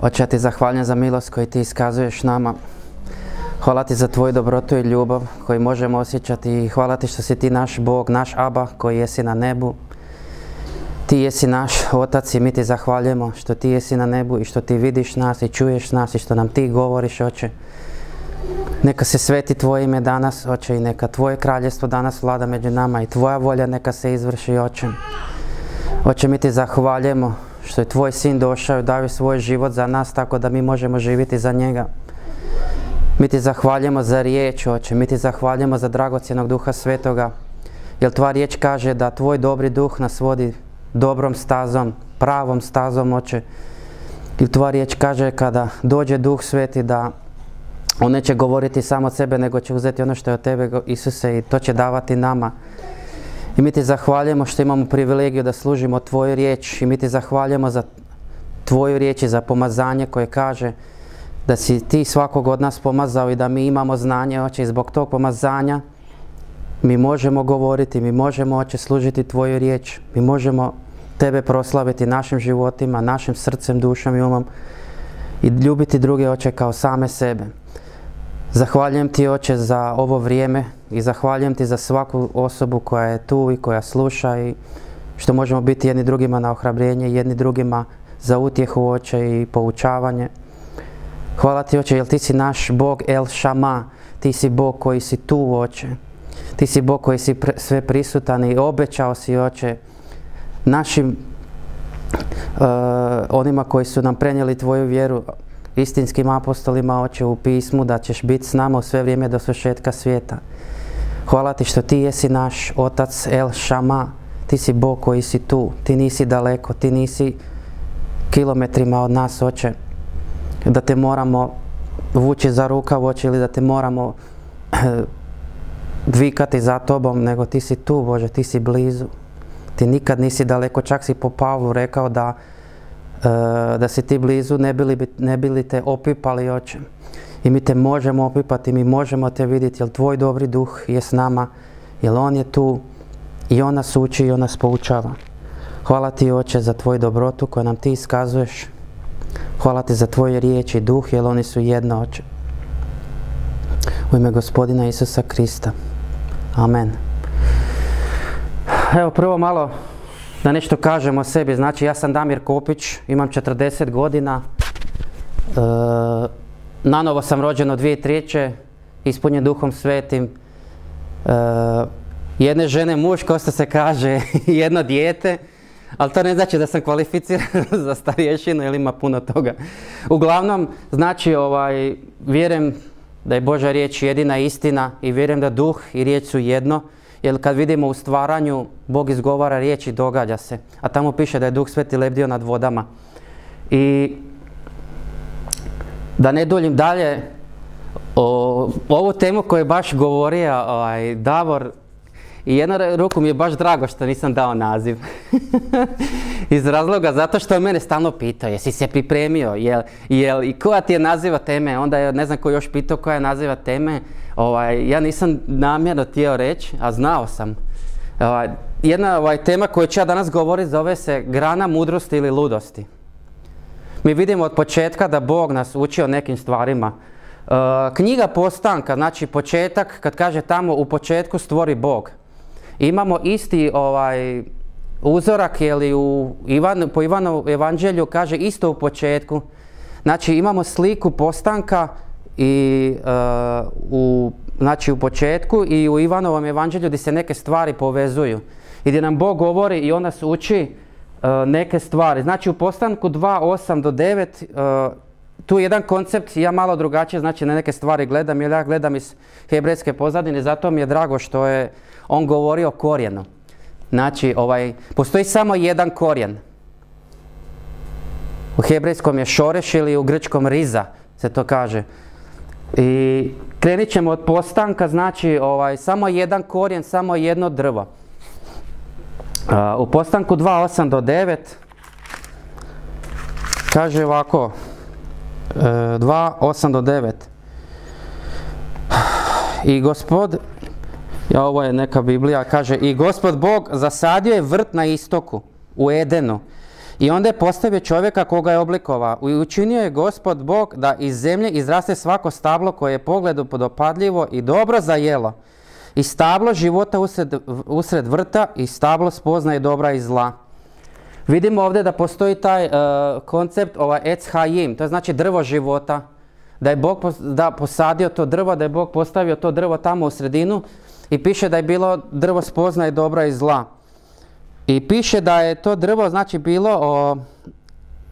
Oče, ja ti zahvaljujem za milost koju ti iskazuješ nama. Hvala ti za tvoju dobrotu i ljubav koju možemo osjećati i hvala ti što si ti naš Bog, naš Aba koji jesi na nebu. Ti jesi naš Otac i mi ti zahvaljujemo što ti jesi na nebu i što ti vidiš nas i čuješ nas i što nam ti govoriš, Oče. Neka se sveti Tvoje ime danas, Oče, i neka Tvoje kraljestvo danas vlada među nama i Tvoja volja neka se izvrši, Oče. Oče, mi ti zahvaljujemo što je Tvoj sin došao i dao svoj život za nas tako da mi možemo živjeti za njega. Mi ti zahvaljujemo za riječ, Oče, mi ti zahvaljujemo za dragocjenog duha svetoga, jer Tvoja riječ kaže da Tvoj dobri duh nas vodi dobrom stazom, pravom stazom, Oče. I Tvoja riječ kaže kada dođe duh sveti da on neće govoriti samo od sebe, nego će uzeti ono što je od Tebe, Isuse, i to će davati nama. I mi ti zahvaljujemo što imamo privilegiju da služimo Tvoju riječ i mi ti zahvaljujemo za Tvoju riječ i za pomazanje koje kaže da si Ti svakog od nas pomazao i da mi imamo znanje, Oče, i zbog tog pomazanja mi možemo govoriti, mi možemo, Oče, služiti Tvoju riječ, mi možemo Tebe proslaviti našim životima, našim srcem, dušom i umom i ljubiti druge, Oče, kao same sebe. Zahvaljujem ti oče za ovo vrijeme i zahvaljujem ti za svaku osobu koja je tu i koja sluša i što možemo biti jedni drugima na ohrabrenje, jedni drugima za utjehu oče i poučavanje. Hvala ti oče, jer ti si naš Bog El Shama, ti si Bog koji si tu oče. Ti si Bog koji si sve prisutan i obećao si oče našim uh, onima koji su nam prenijeli tvoju vjeru, istinskim apostolima, oče, u pismu, da ćeš biti s nama sve vrijeme do svršetka svijeta. Hvala ti što ti jesi naš Otac El Shama, ti si Bog koji si tu, ti nisi daleko, ti nisi kilometrima od nas, oče, da te moramo vući za rukav, oče, ili da te moramo dvikati za tobom, nego ti si tu, Bože, ti si blizu. Ti nikad nisi daleko, čak si po Pavlu rekao da da si ti blizu, ne bili, ne te opipali oče. I mi te možemo opipati, mi možemo te vidjeti, jer tvoj dobri duh je s nama, jer on je tu i on nas uči i on nas poučava. Hvala ti oče za tvoju dobrotu koju nam ti iskazuješ. Hvala ti za tvoje riječi, duh, jer oni su jedno oče. U ime gospodina Isusa Krista. Amen. Evo prvo malo da nešto kažem o sebi. Znači, ja sam Damir Kopić, imam 40 godina. E, nanovo sam rođen od 2003. Ispunjen duhom svetim. E, jedne žene muž, ko se kaže, jedno dijete. Ali to ne znači da sam kvalificiran za starješinu ili ima puno toga. Uglavnom, znači, ovaj, vjerujem da je Božja riječ jedina istina i vjerujem da duh i riječ su jedno. Jer kad vidimo u stvaranju, Bog izgovara riječi, događa se. A tamo piše da je Duh Sveti lebdio nad vodama. I da ne duljim dalje, o, ovu temu koju je baš govorio ovaj, Davor, i jedna ruku mi je baš drago što nisam dao naziv. Iz razloga zato što mene stalno pitao, jesi se pripremio, jel, jel, i koja ti je naziva teme, onda je, ne znam ko još pitao koja je naziva teme, ovaj, ja nisam namjerno htio reći, a znao sam. Ovaj, jedna ovaj, tema koju ću ja danas govoriti zove se grana mudrosti ili ludosti. Mi vidimo od početka da Bog nas uči o nekim stvarima. E, knjiga postanka, znači početak, kad kaže tamo u početku stvori Bog. Imamo isti ovaj, uzorak, li u Ivan, po Ivanovu evanđelju kaže isto u početku. Znači imamo sliku postanka i uh, u, znači u početku i u Ivanovom evanđelju gdje se neke stvari povezuju. I gdje nam Bog govori i on nas uči uh, neke stvari. Znači u postanku 2, do 9 uh, tu je jedan koncept, ja malo drugačije znači na neke stvari gledam, jer ja gledam iz hebrejske pozadine, zato mi je drago što je on govorio o korijenu. Znači, ovaj, postoji samo jedan korijen. U hebrejskom je šoreš ili u grčkom riza se to kaže. I krenit ćemo od postanka, znači ovaj, samo jedan korijen, samo jedno drvo. u postanku 2.8 do 9 kaže ovako, 2.8 do 9. I gospod, ja ovo je neka Biblija, kaže i gospod Bog zasadio je vrt na istoku, u Edenu I onda je postavio čovjeka koga je oblikovao. I učinio je gospod Bog da iz zemlje izraste svako stablo koje je pogledu podopadljivo i dobro za jelo. I stablo života usred, usred vrta i stablo spoznaje dobra i zla. Vidimo ovdje da postoji taj e, koncept ovaj Ec to je znači drvo života. Da je Bog da posadio to drvo, da je Bog postavio to drvo tamo u sredinu i piše da je bilo drvo spoznaje dobra i zla. I piše da je to drvo znači bilo o,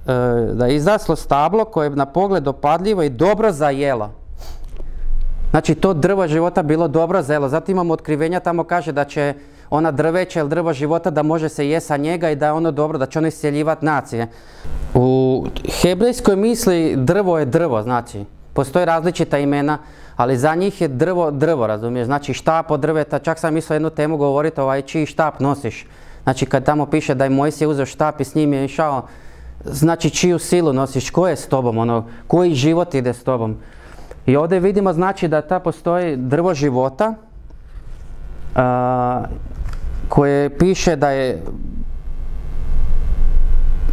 e, da je izraslo stablo koje je na pogled dopadljivo i dobro za jelo. Znači to drvo života bilo dobro za jelo. Zato imamo otkrivenja tamo kaže da će ona drveća ili drvo života da može se jesti sa njega i da je ono dobro, da će ono iscjeljivati nacije. U hebrejskoj misli drvo je drvo, znači postoje različita imena, ali za njih je drvo drvo, razumiješ? Znači štap od drveta, čak sam mislio jednu temu govoriti, ovaj čiji štap nosiš. Znači kad tamo piše da je Mojsije uzeo štap i s njim je išao, znači čiju silu nosiš, ko je s tobom, ono, koji život ide s tobom. I ovdje vidimo znači da ta postoji drvo života koje piše da je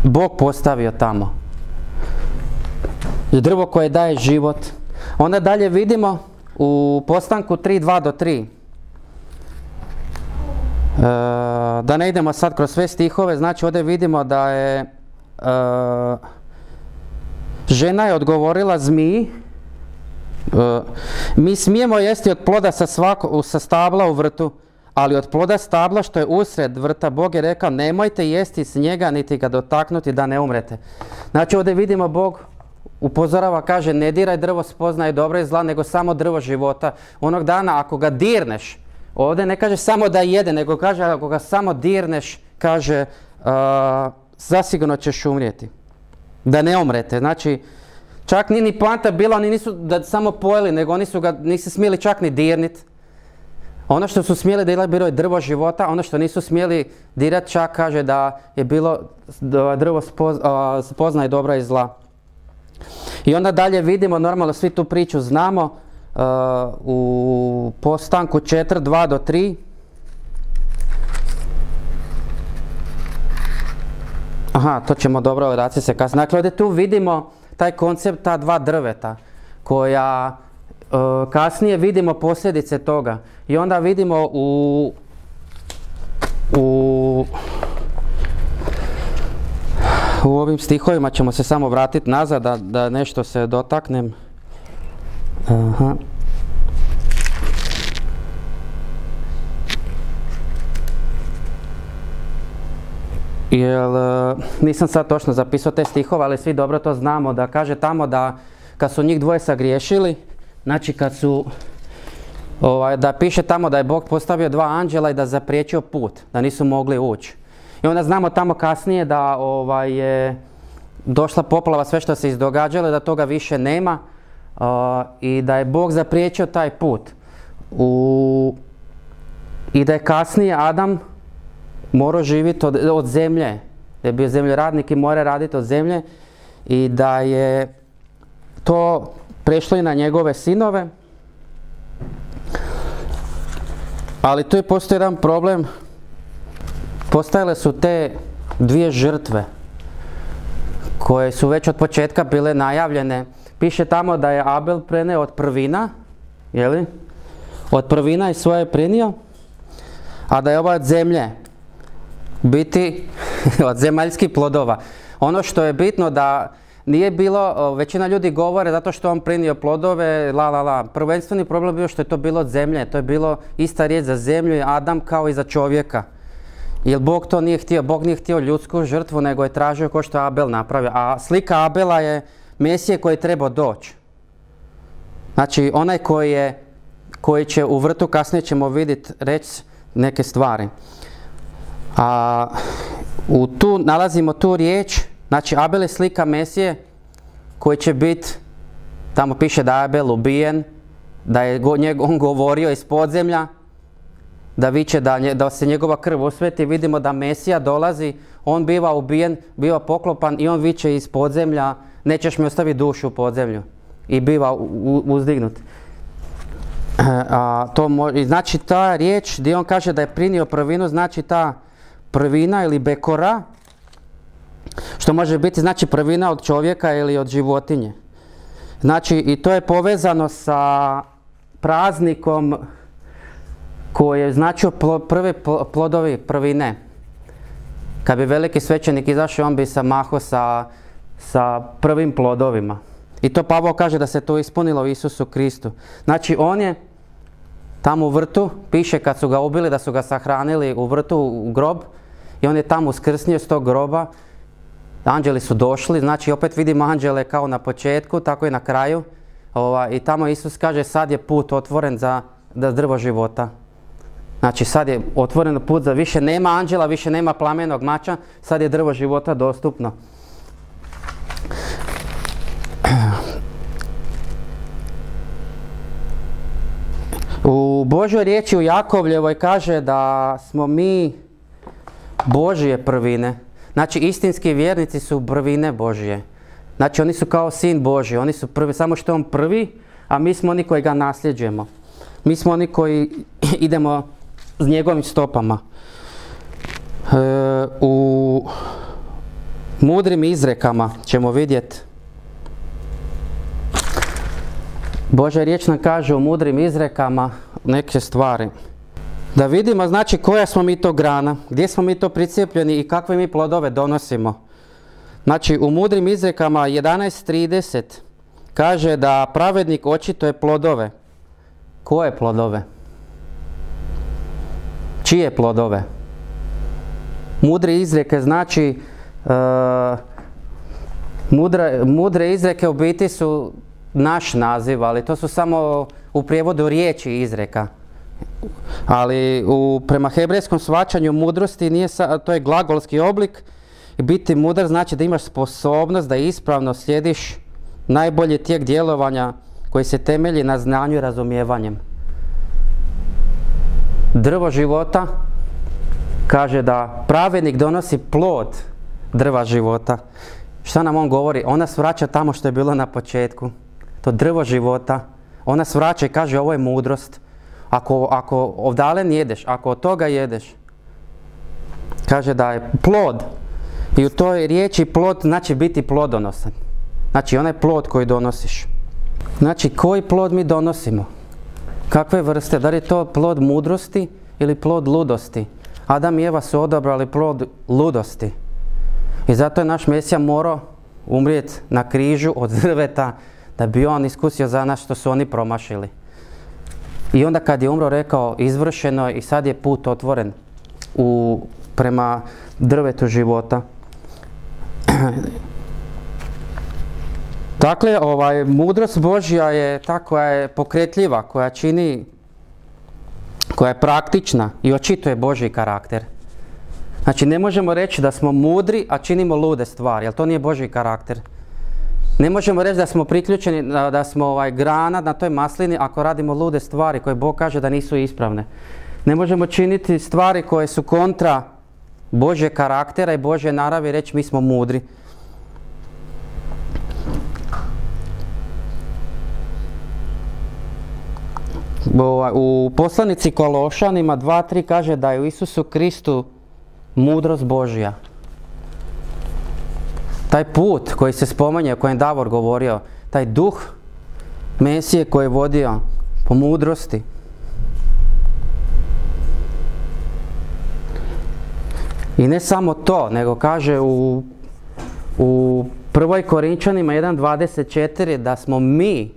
Bog postavio tamo. Drvo koje daje život. Onda dalje vidimo u postanku 3.2 do 3. E, da ne idemo sad kroz sve stihove, znači ovdje vidimo da je e, žena je odgovorila zmiji e, mi smijemo jesti od ploda sa, svako, sa stabla u vrtu, ali od ploda stabla što je usred vrta Bog je rekao nemojte jesti s njega niti ga dotaknuti da ne umrete. Znači ovdje vidimo Bog upozorava, kaže ne diraj drvo spoznaje dobro i zla, nego samo drvo života. Onog dana ako ga dirneš, Ovdje ne kaže samo da jede, nego kaže ako ga samo dirneš, kaže zasigurno ćeš umrijeti. Da ne umrete. Znači, čak ni ni planta bila, oni nisu da samo pojeli, nego oni su ga, nisu smjeli čak ni dirnit. Ono što su smjeli dirati bilo je drvo života, ono što nisu smjeli dirati čak kaže da je bilo da drvo spoznaje dobra i zla. I onda dalje vidimo, normalno svi tu priču znamo, u postanku 4, 2 do 3. Aha, to ćemo dobro vrati se kasnije. Dakle, ovdje tu vidimo taj koncept ta dva drveta koja e, kasnije vidimo posljedice toga. I onda vidimo u u u ovim stihovima ćemo se samo vratiti nazad da, da nešto se dotaknem. Aha. Jel, e, nisam sad točno zapisao te stihove, ali svi dobro to znamo da kaže tamo da kad su njih dvoje sagriješili, znači kad su, ovaj, da piše tamo da je Bog postavio dva anđela i da zapriječio put, da nisu mogli ući. I onda znamo tamo kasnije da ovaj, je došla poplava, sve što se izdogađalo, da toga više nema i da je Bog zapriječio taj put. U, I da je kasnije Adam morao živjeti od, od zemlje, da je bio zemljoradnik i mora raditi od zemlje i da je to prešlo i na njegove sinove. Ali tu je postoji jedan problem. Postajale su te dvije žrtve koje su već od početka bile najavljene Piše tamo da je Abel preneo od prvina, jeli? Od prvina i svoje prenio, a da je ovaj od zemlje, biti od zemaljskih plodova. Ono što je bitno da nije bilo, većina ljudi govore zato što on prinio plodove, la la la. Prvenstveni problem bio što je to bilo od zemlje, to je bilo ista riječ za zemlju i Adam kao i za čovjeka. Jer Bog to nije htio, Bog nije htio ljudsku žrtvu, nego je tražio ko što je Abel napravio. A slika Abela je Mesije koji je trebao doći. Znači, onaj koji je, koji će u vrtu, kasnije ćemo vidjeti, reći neke stvari. A u tu nalazimo tu riječ, znači Abel je slika Mesije koji će biti, tamo piše da je Abel ubijen, da je on govorio iz podzemlja, da viče da, da se njegova krv osveti, vidimo da Mesija dolazi, on biva ubijen, biva poklopan i on viče iz podzemlja, nećeš mi ostaviti dušu u podzemlju i biva uzdignut. A, to znači ta riječ gdje on kaže da je prinio prvinu, znači ta prvina ili bekora što može biti znači prvina od čovjeka ili od životinje. Znači i to je povezano sa praznikom koji je značio prvi plodovi prvine. Kad bi veliki svećenik izašao, on bi se maho sa, sa prvim plodovima. I to Pavao kaže da se to ispunilo u Isusu Kristu. Znači on je tamo u vrtu, piše kad su ga ubili da su ga sahranili u vrtu u grob i on je tamo uskrsnio s tog groba. Anđeli su došli, znači opet vidimo anđele kao na početku, tako i na kraju. I tamo Isus kaže sad je put otvoren za, za drvo života. Znači sad je otvoren put za više nema anđela, više nema plamenog mača, sad je drvo života dostupno. U Božoj riječi u Jakovljevoj kaže da smo mi Božije prvine. Znači istinski vjernici su prvine Božije. Znači oni su kao sin Božji, oni su prvi, samo što je on prvi, a mi smo oni koji ga nasljeđujemo. Mi smo oni koji idemo s njegovim stopama. E, u mudrim izrekama ćemo vidjeti Božja riječ nam kaže u mudrim izrekama neke stvari. Da vidimo znači koja smo mi to grana, gdje smo mi to pricijepljeni i kakve mi plodove donosimo. Znači u mudrim izrekama 11.30 kaže da pravednik očito plodove. Koje plodove? Čije plodove? Mudre izreke znači mudre, mudre izreke u biti su naš naziv, ali to su samo u prijevodu riječi izreka. Ali u, prema hebrejskom svačanju mudrosti nije to je glagolski oblik. Biti mudar znači da imaš sposobnost da ispravno slijediš najbolji tijek djelovanja koji se temelji na znanju i razumijevanjem. Drvo života kaže da pravednik donosi plod drva života. Šta nam on govori? On nas vraća tamo što je bilo na početku to drvo života, ona svraća i kaže ovo je mudrost. Ako, ako ovdalen jedeš, ako od toga jedeš, kaže da je plod. I u toj riječi plod znači biti plodonosan. Znači onaj plod koji donosiš. Znači koji plod mi donosimo? Kakve vrste? Da li je to plod mudrosti ili plod ludosti? Adam i Eva su odabrali plod ludosti. I zato je naš Mesija morao umrijeti na križu od drveta da bi on iskusio za nas što su oni promašili. I onda kad je umro rekao izvršeno i sad je put otvoren u, prema drvetu života. dakle, ovaj, mudrost Božja je ta koja je pokretljiva, koja čini, koja je praktična i očituje Božji karakter. Znači, ne možemo reći da smo mudri, a činimo lude stvari, jer to nije Božji karakter. Ne možemo reći da smo priključeni, da, smo ovaj, grana na toj maslini ako radimo lude stvari koje Bog kaže da nisu ispravne. Ne možemo činiti stvari koje su kontra Božje karaktera i Božje naravi i reći mi smo mudri. Ovaj, u poslanici Kološanima 2.3 kaže da je u Isusu Kristu mudrost Božja taj put koji se spominje, o kojem Davor govorio, taj duh Mesije koji je vodio po mudrosti. I ne samo to, nego kaže u, u prvoj Korinčanima 1.24 da smo mi,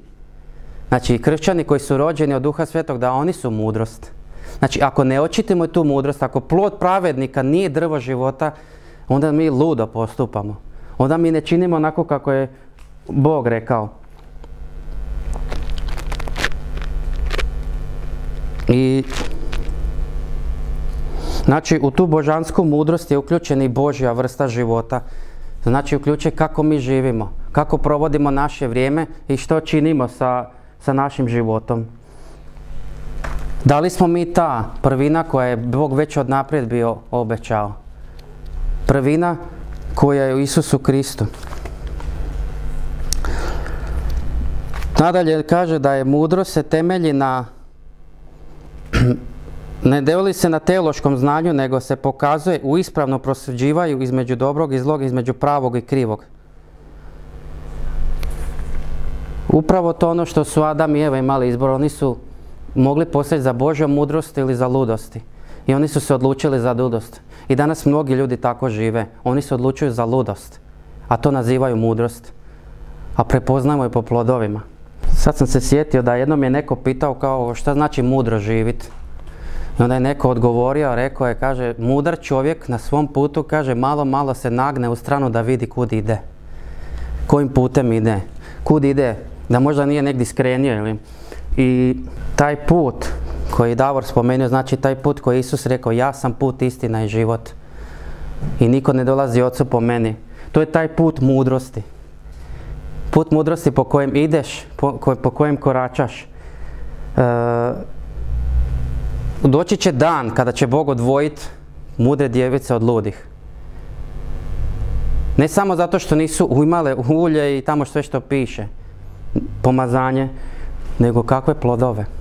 znači kršćani koji su rođeni od Duha Svetog, da oni su mudrost. Znači ako ne očitimo tu mudrost, ako plod pravednika nije drvo života, onda mi ludo postupamo onda mi ne činimo onako kako je Bog rekao. I znači u tu božansku mudrost je uključena i Božja vrsta života. Znači uključuje kako mi živimo, kako provodimo naše vrijeme i što činimo sa, sa našim životom. Da li smo mi ta prvina koja je Bog već od naprijed bio obećao? Prvina koja je u Isusu Kristu. Nadalje kaže da je mudrost se temelji na ne devoli se na teološkom znanju, nego se pokazuje u ispravno prosuđivaju između dobrog i zlog, između pravog i krivog. Upravo to ono što su Adam i Eva imali izbor, oni su mogli postati za Božjom mudrosti ili za ludosti. I oni su se odlučili za ludost. I danas mnogi ljudi tako žive. Oni se odlučuju za ludost. A to nazivaju mudrost. A prepoznajmo je po plodovima. Sad sam se sjetio da jednom je neko pitao kao šta znači mudro živit. I onda je neko odgovorio, rekao je, kaže, mudar čovjek na svom putu, kaže, malo, malo se nagne u stranu da vidi kud ide. Kojim putem ide. Kud ide, da možda nije negdje skrenio. Ili? I taj put koji je Davor spomenuo, znači taj put koji je Isus rekao, ja sam put, istina i život. I niko ne dolazi ocu po meni. To je taj put mudrosti. Put mudrosti po kojem ideš, po, kojem koračaš. E, doći će dan kada će Bog odvojiti mudre djevice od ludih. Ne samo zato što nisu imale ulje i tamo sve što piše, pomazanje, nego kakve plodove.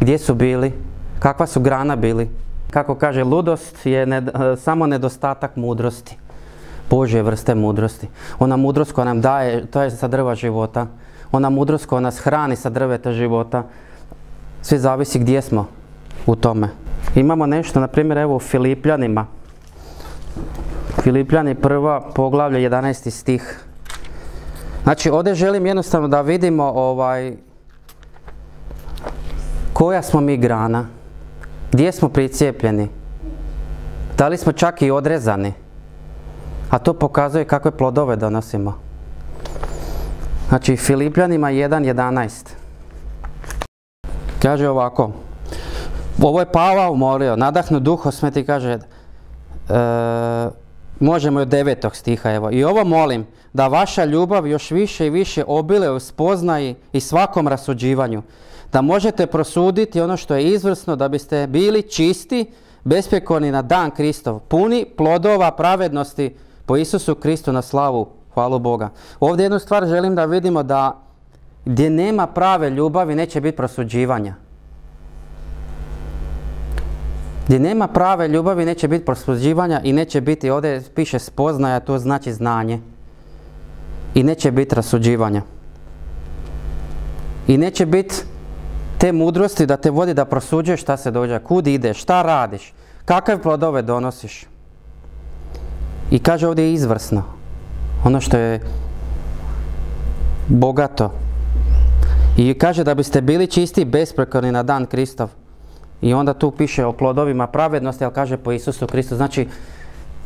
Gdje su bili, kakva su grana bili. Kako kaže, ludost je samo nedostatak mudrosti. Božje vrste mudrosti. Ona mudrost koja nam daje, to je sa drva života. Ona mudrost koja nas hrani sa drveta života. Sve zavisi gdje smo u tome. Imamo nešto, na primjer, evo u Filipljanima. Filipljani prva poglavlje 11. stih. Znači, ovdje želim jednostavno da vidimo ovaj, koja smo mi grana, gdje smo pricijepljeni, da li smo čak i odrezani, a to pokazuje kakve plodove donosimo. Znači, Filipljanima 1.11. Kaže ovako, ovo je Pavao molio, nadahnu duho smeti, kaže, e, možemo od devetog stiha, evo. I ovo molim, da vaša ljubav još više i više obile u spoznaji i svakom rasuđivanju, da možete prosuditi ono što je izvrsno, da biste bili čisti, bespjekorni na dan Kristov, puni plodova pravednosti po Isusu Kristu na slavu, hvalu Boga. Ovdje jednu stvar želim da vidimo da gdje nema prave ljubavi neće biti prosuđivanja. Gdje nema prave ljubavi neće biti prosuđivanja i neće biti, ovdje piše spoznaja, to znači znanje. I neće biti rasuđivanja. I neće biti te mudrosti da te vodi da prosuđuješ šta se dođe, kud ideš, šta radiš, kakve plodove donosiš. I kaže ovdje izvrsno. Ono što je bogato. I kaže da biste bili čisti i besprekorni na dan Kristov. I onda tu piše o plodovima pravednosti, ali kaže po Isusu Kristu. Znači,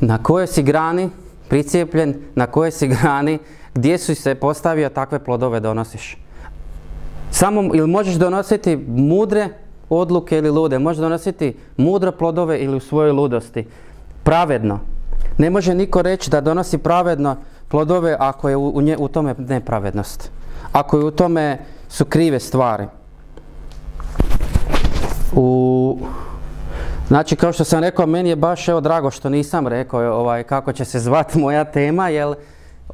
na kojoj si grani pricijepljen, na kojoj si grani, gdje si se postavio, takve plodove donosiš. Samo, ili možeš donositi mudre odluke ili lude, možeš donositi mudre plodove ili u svojoj ludosti. Pravedno. Ne može niko reći da donosi pravedno plodove ako je u, nje, u tome nepravednost. Ako je u tome su krive stvari. U, znači kao što sam rekao, meni je baš evo drago što nisam rekao ovaj, kako će se zvati moja tema, jer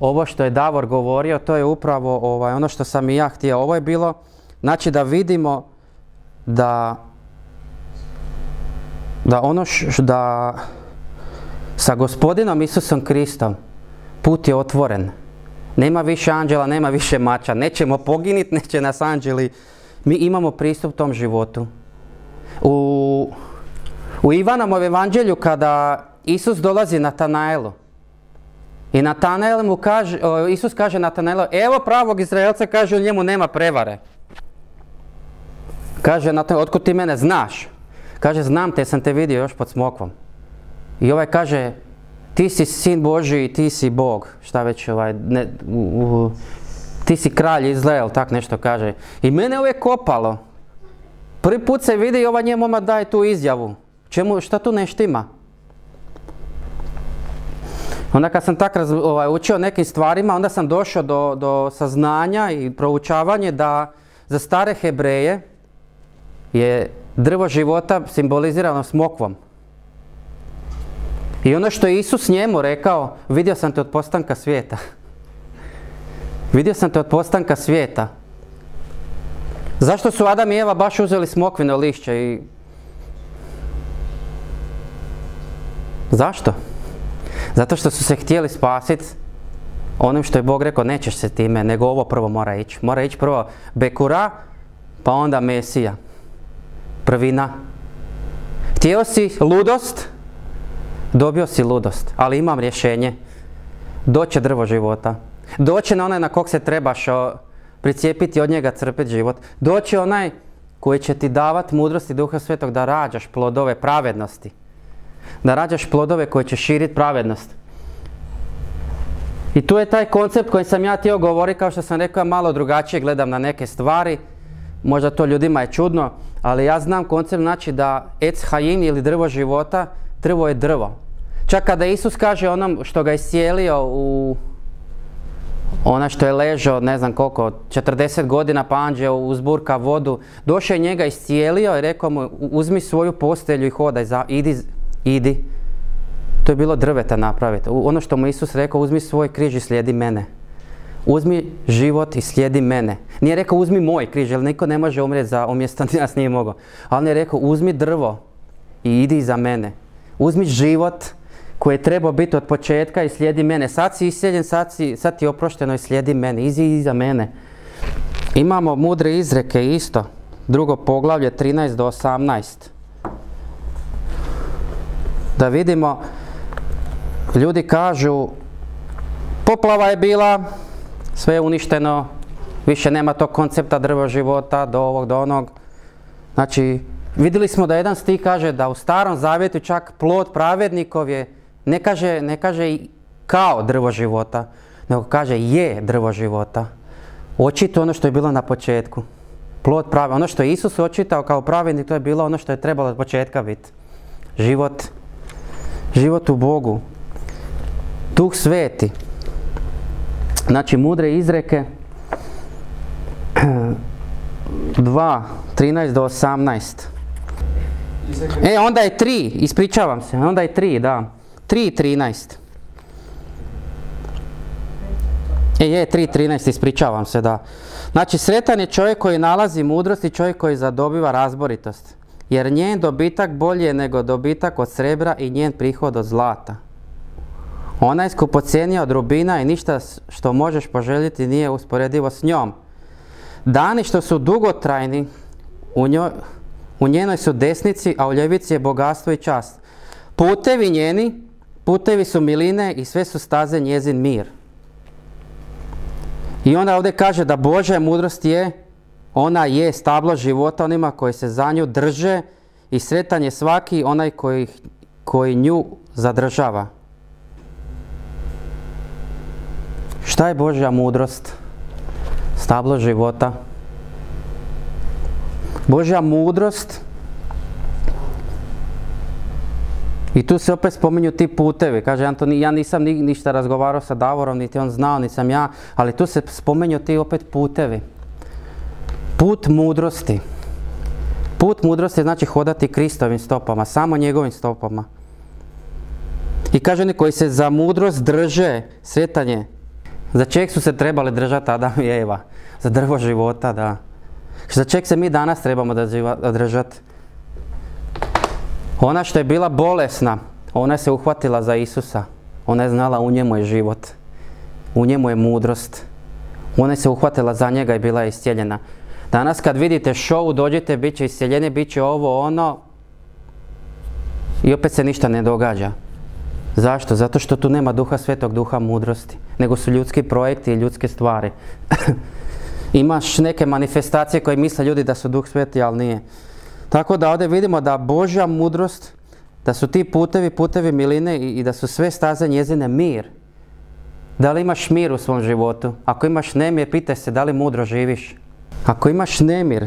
ovo što je Davor govorio, to je upravo ovaj, ono što sam i ja htio. Ovo je bilo, znači da vidimo da, da ono š, da sa gospodinom Isusom Kristom put je otvoren. Nema više anđela, nema više mača. Nećemo poginiti, neće nas anđeli. Mi imamo pristup tom životu. U, u Ivanovom evanđelju kada Isus dolazi na Tanaelu, i Natanael mu kaže, Isus kaže Natanaelu, evo pravog Izraelca, kaže u njemu nema prevare. Kaže Natanael, otkud ti mene znaš? Kaže, znam te, sam te vidio još pod smokvom. I ovaj kaže, ti si sin Boži i ti si Bog. Šta već ovaj, ne, ti si kralj Izrael, tak nešto kaže. I mene uvijek kopalo. Prvi put se vidi i ova njemu daje tu izjavu. Čemu, šta tu ne štima? Onda kad sam tak ovaj, učio nekim stvarima, onda sam došao do, do saznanja i proučavanje da za stare Hebreje je drvo života simbolizirano smokvom. I ono što je Isus njemu rekao, vidio sam te od postanka svijeta. vidio sam te od postanka svijeta. Zašto su Adam i Eva baš uzeli smokvino lišće i... Zašto? Zato što su se htjeli spasiti onim što je Bog rekao, nećeš se time, nego ovo prvo mora ići. Mora ići prvo Bekura, pa onda Mesija. Prvina. Htio si ludost, dobio si ludost, ali imam rješenje. Doće drvo života. Doće na onaj na kog se trebaš pricijepiti od njega crpiti život. Doće onaj koji će ti davati mudrosti Duha Svetog da rađaš plodove pravednosti. Da rađaš plodove koje će širiti pravednost. I tu je taj koncept koji sam ja htio govoriti, kao što sam rekao, ja malo drugačije gledam na neke stvari. Možda to ljudima je čudno, ali ja znam koncept znači da Ec Haim ili drvo života, drvo je drvo. Čak kada Isus kaže onom što ga je sjelio u ona što je ležao, ne znam koliko, 40 godina pa anđeo uzburka vodu, došao je njega iscijelio i rekao mu uzmi svoju postelju i hodaj, za, idi, idi. To je bilo drveta napraviti. Ono što mu Isus rekao, uzmi svoj križ i slijedi mene. Uzmi život i slijedi mene. Nije rekao uzmi moj križ, jer niko ne može umrijeti za umjesto nas nije mogao. Ali je rekao uzmi drvo i idi za mene. Uzmi život koji je trebao biti od početka i slijedi mene. Sad si iseljen, sad, si, je oprošteno i slijedi mene. Izi iza mene. Imamo mudre izreke isto. Drugo poglavlje 13 do 18. Da vidimo, ljudi kažu poplava je bila, sve je uništeno, više nema tog koncepta drva života, do ovog, do onog. Znači, vidjeli smo da jedan stih kaže da u starom zavjetu čak plod pravednikov je ne kaže, ne kaže kao drvo života, nego kaže je drvo života. Očito ono što je bilo na početku. Plod pravi. Ono što je Isus očitao kao pravednik, to je bilo ono što je trebalo od početka biti. Život. Život u Bogu. Duh sveti. Znači, mudre izreke 2, 13 do 18. E, onda je 3, ispričavam se, onda je 3, da. 3.13. E, je, 3.13, ispričavam se, da. Znači, sretan je čovjek koji nalazi mudrost i čovjek koji zadobiva razboritost. Jer njen dobitak bolje je nego dobitak od srebra i njen prihod od zlata. Ona je skupocijenija od rubina i ništa što možeš poželjeti nije usporedivo s njom. Dani što su dugotrajni, u, njoj, u njenoj su desnici, a u ljevici je bogatstvo i čast. Putevi njeni Putevi su miline i sve su staze njezin mir. I onda ovdje kaže da Božja mudrost je, ona je stablo života onima koji se za nju drže i sretan je svaki onaj koji, koji nju zadržava. Šta je Božja mudrost? Stablo života. Božja mudrost I tu se opet spominju ti putevi. Kaže Antoni, ja nisam ni, ništa razgovarao sa Davorom, niti on znao, niti sam ja, ali tu se spominju ti opet putevi. Put mudrosti. Put mudrosti znači hodati Kristovim stopama, samo njegovim stopama. I kaže oni koji se za mudrost drže, sretanje. Za čeg su se trebali držati Adam i Eva? Za drvo života, da. Za čeg se mi danas trebamo držati? Ona što je bila bolesna, ona se uhvatila za Isusa. Ona je znala u njemu je život. U njemu je mudrost. Ona se uhvatila za njega i bila je iscijeljena. Danas kad vidite show, dođete, bit će iscijeljeni, bit će ovo, ono. I opet se ništa ne događa. Zašto? Zato što tu nema duha svetog, duha mudrosti. Nego su ljudski projekti i ljudske stvari. Imaš neke manifestacije koje misle ljudi da su duh sveti, ali nije. Tako da ovdje vidimo da Božja mudrost, da su ti putevi, putevi miline i, da su sve staze njezine mir. Da li imaš mir u svom životu? Ako imaš nemir, pitaj se da li mudro živiš. Ako imaš nemir,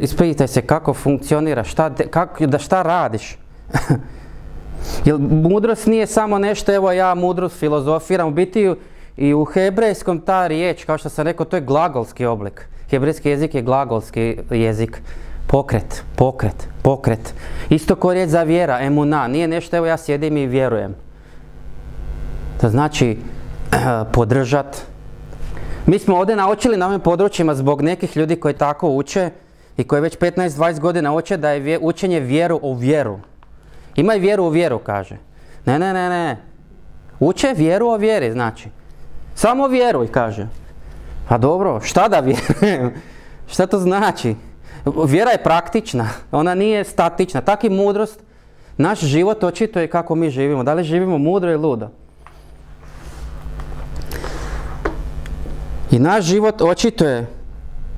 ispitaj se kako funkcionira, šta, kako, da šta radiš. Jer mudrost nije samo nešto, evo ja mudrost filozofiram, u biti i u hebrejskom ta riječ, kao što sam rekao, to je glagolski oblik. Hebrejski jezik je glagolski jezik. Pokret, pokret, pokret. Isto ko riječ za vjera, emuna. Nije nešto, evo ja sjedim i vjerujem. To znači podržat. Mi smo ovdje naučili na ovim područjima zbog nekih ljudi koji tako uče i koji već 15-20 godina uče da je učenje vjeru u vjeru. Imaj vjeru u vjeru, kaže. Ne, ne, ne, ne. Uče vjeru o vjeri, znači. Samo vjeruj, kaže. Pa dobro, šta da vjerujem? šta to znači? Vjera je praktična, ona nije statična. Tako i mudrost, naš život očituje kako mi živimo. Da li živimo mudro ili ludo? I naš život očituje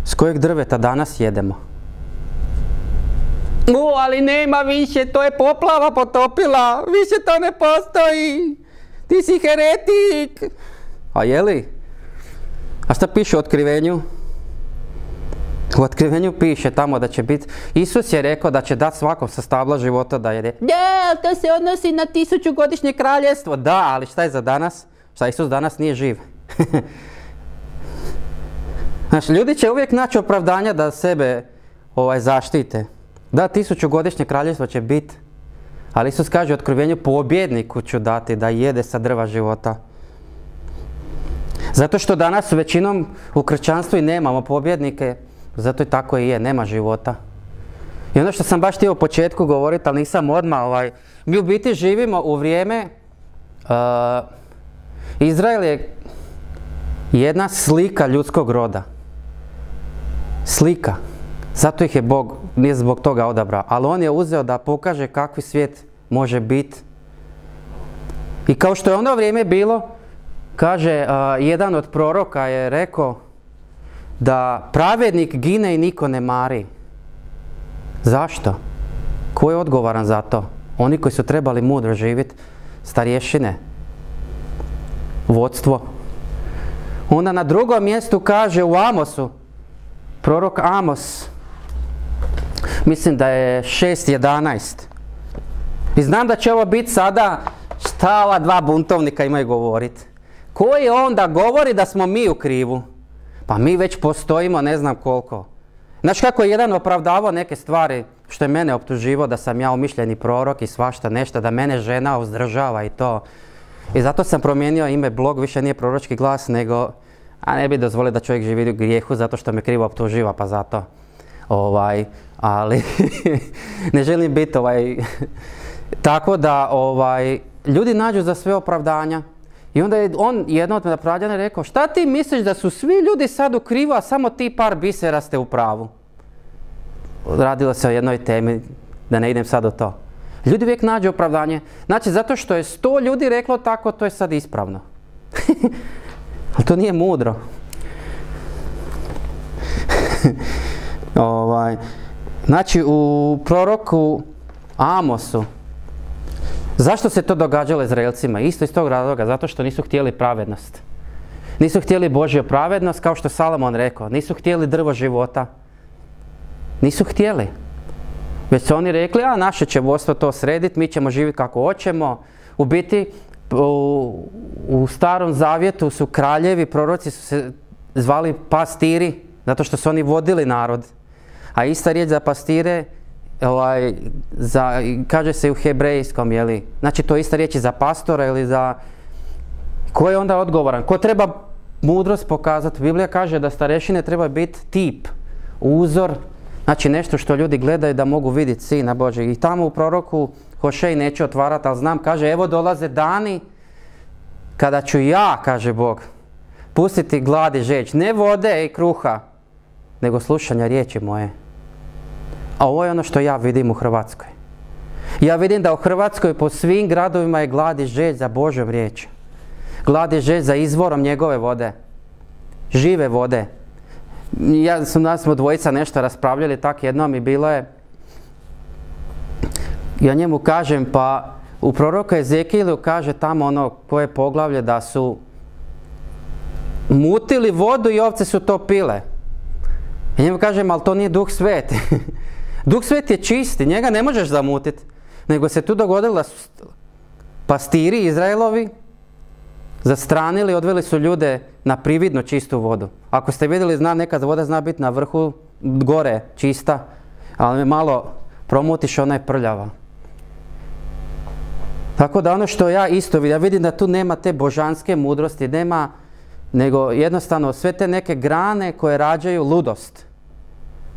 s kojeg drveta danas jedemo. U, ali nema više, to je poplava potopila, više to ne postoji. Ti si heretik. A je li? A šta piše u otkrivenju? U otkrivenju piše tamo da će biti, Isus je rekao da će dati svakom sa stabla života da jede. Da, to se odnosi na tisućugodišnje kraljestvo. Da, ali šta je za danas? Šta Isus danas nije živ? Znači, ljudi će uvijek naći opravdanja da sebe ovaj, zaštite. Da, tisućugodišnje kraljestvo će biti. Ali Isus kaže u otkrivenju pobjedniku ću dati da jede sa drva života. Zato što danas većinom u kršćanstvu i nemamo pobjednike, zato i tako i je, nema života. I ono što sam baš htio u početku govoriti, ali nisam odmah, ovaj, mi u biti živimo u vrijeme, uh, Izrael je jedna slika ljudskog roda. Slika. Zato ih je Bog, nije zbog toga odabrao, ali on je uzeo da pokaže kakvi svijet može biti. I kao što je ono vrijeme bilo, kaže, jedan od proroka je rekao da pravednik gine i niko ne mari. Zašto? Ko je odgovoran za to? Oni koji su trebali mudro živjeti, starješine, vodstvo. Onda na drugom mjestu kaže u Amosu, prorok Amos, mislim da je 6.11. I znam da će ovo biti sada šta ova dva buntovnika imaju govoriti. Koji onda govori da smo mi u krivu? Pa mi već postojimo ne znam koliko. Znaš kako je jedan opravdavao neke stvari što je mene optuživo da sam ja umišljeni prorok i svašta nešto, da mene žena uzdržava i to. I zato sam promijenio ime blog, više nije proročki glas, nego, a ne bi dozvolio da čovjek živi u grijehu zato što me krivo optuživa, pa zato. Ovaj, ali ne želim biti ovaj, tako da ovaj, ljudi nađu za sve opravdanja. I onda je on, jedno od opravdanja rekao, šta ti misliš da su svi ljudi sad u krivu, a samo ti par bisera ste u pravu? Radilo se o jednoj temi, da ne idem sad o to. Ljudi uvijek nađu opravdanje. Znači, zato što je sto ljudi reklo tako, to je sad ispravno. Ali to nije mudro. ovaj, znači, u proroku Amosu, zašto se to događalo Izraelcima? Isto iz tog razloga, zato što nisu htjeli pravednost. Nisu htjeli Božju pravednost, kao što Salomon rekao. Nisu htjeli drvo života. Nisu htjeli. Već su oni rekli, a naše će vodstvo to srediti, mi ćemo živjeti kako hoćemo. U biti, u, starom zavjetu su kraljevi, proroci su se zvali pastiri, zato što su oni vodili narod. A ista riječ za pastire, ovaj, za, kaže se u hebrejskom, jeli? Znači to ista riječ za pastora ili za... Ko je onda odgovoran? Ko treba mudrost pokazati? Biblija kaže da starešine treba biti tip, uzor, Znači nešto što ljudi gledaju da mogu vidjeti Sina Božeg. I tamo u proroku Hošej neće otvarati, ali znam, kaže, evo dolaze dani kada ću ja, kaže Bog, pustiti gladi žeć, ne vode i kruha, nego slušanja riječi moje. A ovo je ono što ja vidim u Hrvatskoj. Ja vidim da u Hrvatskoj po svim gradovima je gladi žeć za Božom riječ. Gladi žeć za izvorom njegove vode. Žive vode ja sam nas smo dvojica nešto raspravljali tak jednom i bilo je ja njemu kažem pa u proroka Ezekielu kaže tamo ono koje poglavlje da su mutili vodu i ovce su to pile. Ja njemu kažem, ali to nije duh sveti. duh svet je čisti, njega ne možeš zamutiti. Nego se tu dogodilo da su pastiri Izraelovi zastranili, odveli su ljude na prividno čistu vodu. Ako ste vidjeli, zna, nekad voda zna biti na vrhu gore čista, ali malo promutiš, ona je prljava. Tako da ono što ja isto vidim, ja vidim da tu nema te božanske mudrosti, nema, nego jednostavno sve te neke grane koje rađaju ludost.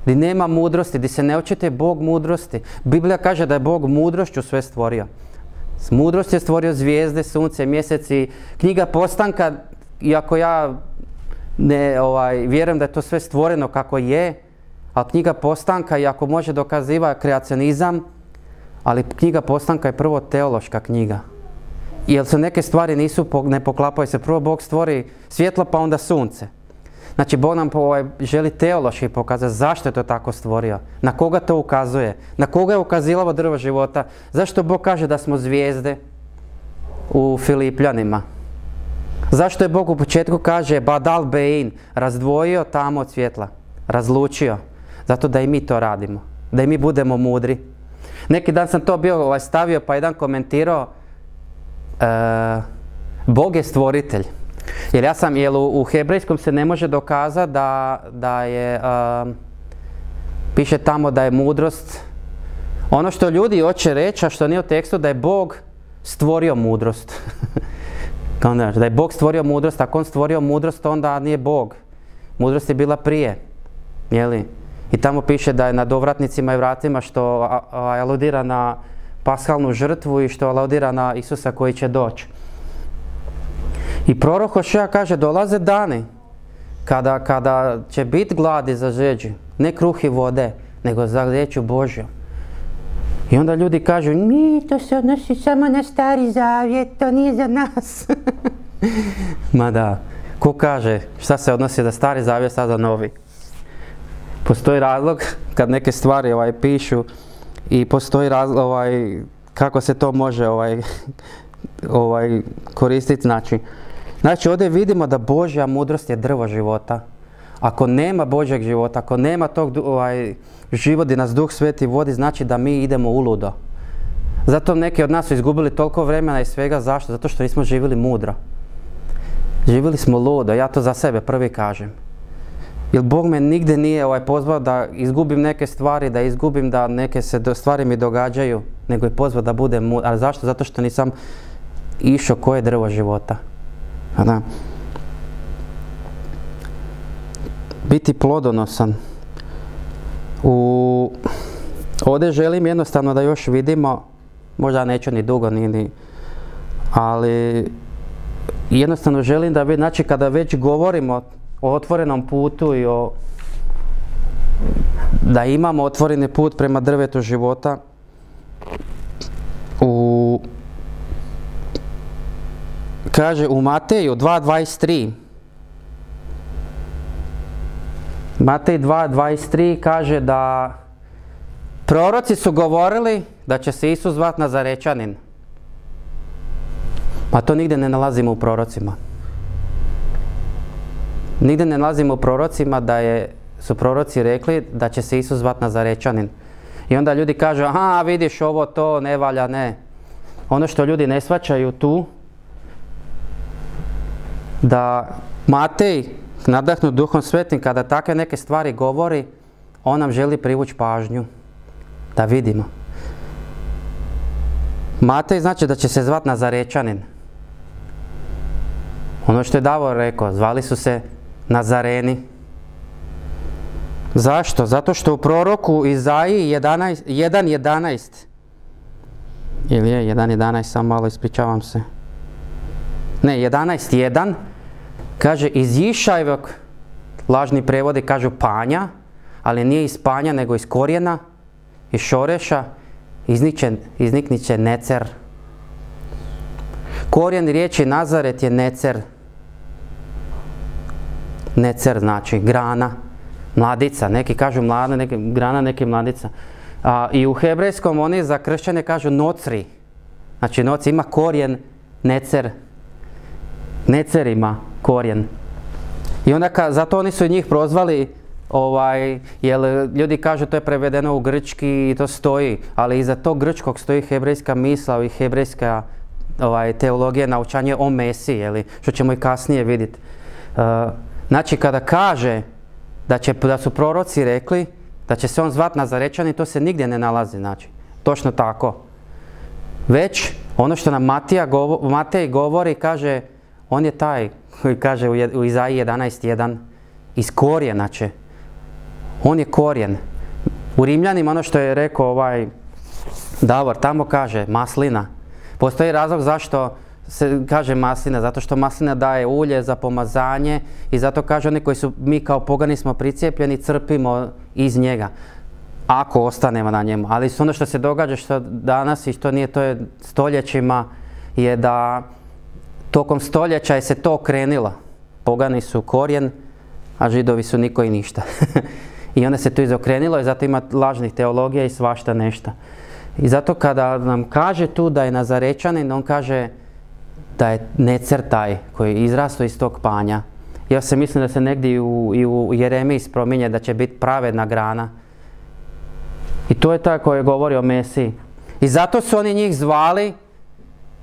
Gdje nema mudrosti, gdje se ne očite Bog mudrosti. Biblija kaže da je Bog mudrošću sve stvorio. S mudrost je stvorio zvijezde, sunce, mjeseci. Knjiga Postanka, iako ja ne ovaj, vjerujem da je to sve stvoreno kako je, ali knjiga Postanka, iako može dokaziva kreacionizam, ali knjiga Postanka je prvo teološka knjiga. Jer se neke stvari nisu, ne poklapaju se. Prvo Bog stvori svjetlo pa onda sunce. Znači, Bog nam ovaj, želi teološki pokazati zašto je to tako stvorio, na koga to ukazuje, na koga je ukazivalo drvo života, zašto Bog kaže da smo zvijezde u Filipljanima. Zašto je Bog u početku kaže Badal Bein, razdvojio tamo od svjetla, razlučio, zato da i mi to radimo, da i mi budemo mudri. Neki dan sam to bio ovaj, stavio pa jedan komentirao, e, Bog je stvoritelj. Jer ja sam, jer u, hebrejskom se ne može dokazati da, da je, piše tamo da je mudrost, ono što ljudi hoće reći, a što nije u tekstu, da je Bog stvorio mudrost. da je Bog stvorio mudrost, ako on stvorio mudrost, onda nije Bog. Mudrost je bila prije. Jeli? I tamo piše da je na dovratnicima i vratima što aludira na paskalnu žrtvu i što aludira na Isusa koji će doći. I prorok Hošea kaže dolaze dani kada, kada će biti gladi za žeđu, ne kruh i vode, nego za riječ Božju. I onda ljudi kažu, mi to se odnosi samo na stari zavjet, to nije za nas. Ma da, ko kaže šta se odnosi za stari zavjet, sad za novi? Postoji razlog kad neke stvari ovaj, pišu i postoji razlog ovaj, kako se to može ovaj, ovaj, koristiti. Znači, Znači ovdje vidimo da Božja mudrost je drvo života. Ako nema Božjeg života, ako nema tog ovaj, život gdje nas Duh Sveti vodi, znači da mi idemo uludo. Zato neki od nas su izgubili toliko vremena i svega. Zašto? Zato što nismo živjeli mudro. Živjeli smo ludo, ja to za sebe prvi kažem. Jer Bog me nigdje nije ovaj, pozvao da izgubim neke stvari, da izgubim da neke se stvari mi događaju, nego je pozvao da budem mudro. Ali zašto? Zato što nisam išao koje drvo života. Da. Biti plodonosan. U... Ovdje želim jednostavno da još vidimo, možda neću ni dugo, ni, ni ali jednostavno želim da vidim, znači kada već govorimo o otvorenom putu i o da imamo otvoreni put prema drvetu života u Kaže u Mateju 2.23 Matej 2.23 kaže da proroci su govorili da će se Isus zvat Nazarečanin. Pa to nigdje ne nalazimo u prorocima. Nigdje ne nalazimo u prorocima da je, su proroci rekli da će se Isus zvat Nazarečanin. I onda ljudi kažu, aha vidiš ovo to ne valja, ne. Ono što ljudi ne svačaju tu da Matej, nadahnut duhom svetim, kada takve neke stvari govori, on nam želi privući pažnju. Da vidimo. Matej znači da će se zvat Nazarečanin. Ono što je Davor rekao, zvali su se Nazareni. Zašto? Zato što u proroku Izaiji 1.11 ili je 1.11, samo malo ispričavam se ne 11.1 kaže iz Išajevog lažni prevodi kažu panja ali nije iz panja nego iz korijena iz šoreša izniknit će necer korijen riječi Nazaret je necer necer znači grana mladica, neki kažu mlada, neki, grana, neki mladica. A, I u hebrejskom oni za kršćane kažu nocri. Znači noc ima korijen, necer, necerima korijen. I onda ka, zato oni su njih prozvali, ovaj, jer ljudi kažu to je prevedeno u grčki i to stoji, ali iza tog grčkog stoji hebrejska misla i hebrejska ovaj, teologija, naučanje o Mesiji, što ćemo i kasnije vidjeti. Uh, znači kada kaže da, će, da su proroci rekli da će se on zvat Nazarečani, to se nigdje ne nalazi, znači, točno tako. Već ono što nam Matija Matej govori, kaže, on je taj koji kaže u Izaiji 11.1 iz korijena će On je korijen. U Rimljanima ono što je rekao ovaj Davor, tamo kaže maslina. Postoji razlog zašto se kaže maslina, zato što maslina daje ulje za pomazanje i zato kaže oni koji su, mi kao pogani smo pricijepljeni, crpimo iz njega. Ako ostanemo na njemu. Ali ono što se događa što danas i što nije to je stoljećima je da tokom stoljeća je se to okrenilo. Pogani su korijen, a židovi su niko i ništa. I onda se to izokrenilo i zato ima lažnih teologija i svašta nešto. I zato kada nam kaže tu da je Nazarečanin, on kaže da je necer taj koji je izrastao iz tog panja. Ja se mislim da se negdje u, i u Jeremiji spominje da će biti pravedna grana. I to je taj koji je govorio o Mesiji. I zato su oni njih zvali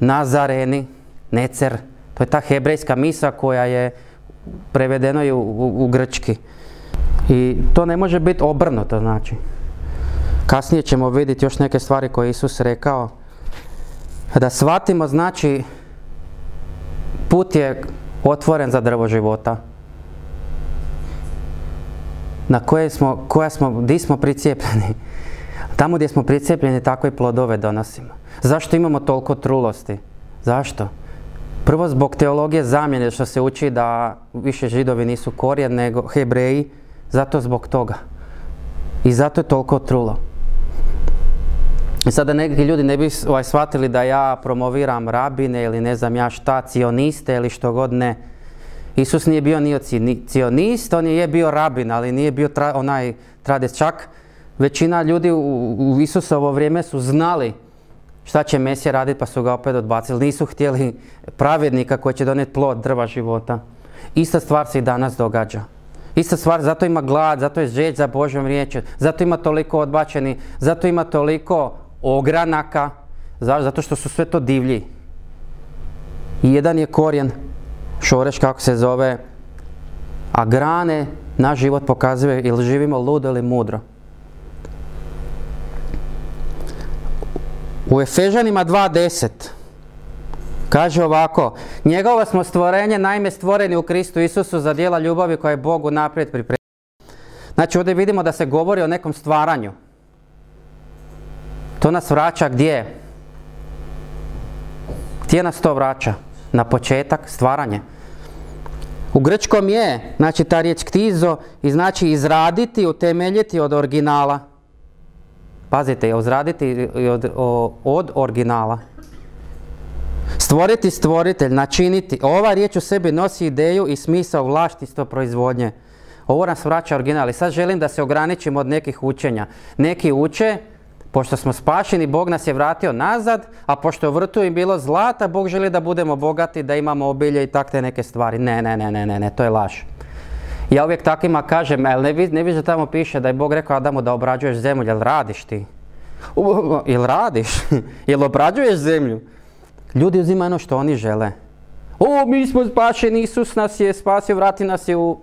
Nazareni, Necer. To je ta hebrejska misa koja je prevedena i u, grčki. I to ne može biti obrnuto, znači. Kasnije ćemo vidjeti još neke stvari koje Isus rekao. Da shvatimo, znači, put je otvoren za drvo života. Na koje smo, koja smo, di smo pricijepljeni. Tamo gdje smo pricijepljeni, takve plodove donosimo. Zašto imamo toliko trulosti? Zašto? Prvo zbog teologije zamjene što se uči da više židovi nisu korijen nego hebreji, zato zbog toga. I zato je toliko trulo. I sada neki ljudi ne bi ovaj, shvatili da ja promoviram rabine ili ne znam ja šta, cioniste ili što god ne. Isus nije bio ni cionist, on je bio rabin, ali nije bio onaj trades. Čak većina ljudi u, u Isusovo vrijeme su znali šta će Mesija raditi pa su ga opet odbacili. Nisu htjeli pravednika koji će donijeti plod drva života. Ista stvar se i danas događa. Ista stvar, zato ima glad, zato je žeć za Božjom riječju, zato ima toliko odbačeni, zato ima toliko ogranaka, zato što su sve to divlji. I jedan je korijen, šoreš kako se zove, a grane naš život pokazuje ili živimo ludo ili mudro. U Efežanima 2.10 kaže ovako Njegovo smo stvorenje naime stvoreni u Kristu Isusu za dijela ljubavi koje je Bogu naprijed pripremio. Znači ovdje vidimo da se govori o nekom stvaranju. To nas vraća gdje? Gdje nas to vraća? Na početak stvaranje. U grčkom je, znači ta riječ ktizo i znači izraditi, utemeljiti od originala. Pazite, izraditi od, od originala. Stvoriti stvoritelj, načiniti. Ova riječ u sebi nosi ideju i smisao vlaštistva proizvodnje. Ovo nas vraća original. I sad želim da se ograničimo od nekih učenja. Neki uče Pošto smo spašeni, Bog nas je vratio nazad, a pošto u vrtu im bilo zlata, Bog želi da budemo bogati, da imamo obilje i takve neke stvari. Ne, ne, ne, ne, ne, ne, to je laž. Ja uvijek takvima kažem, ali ne, ne vidiš da tamo piše da je Bog rekao Adamu da obrađuješ zemlju, jel radiš ti? Jel radiš? jel obrađuješ zemlju? Ljudi uzimaju ono što oni žele. O, mi smo spašeni, Isus nas je spasio, vrati nas je u...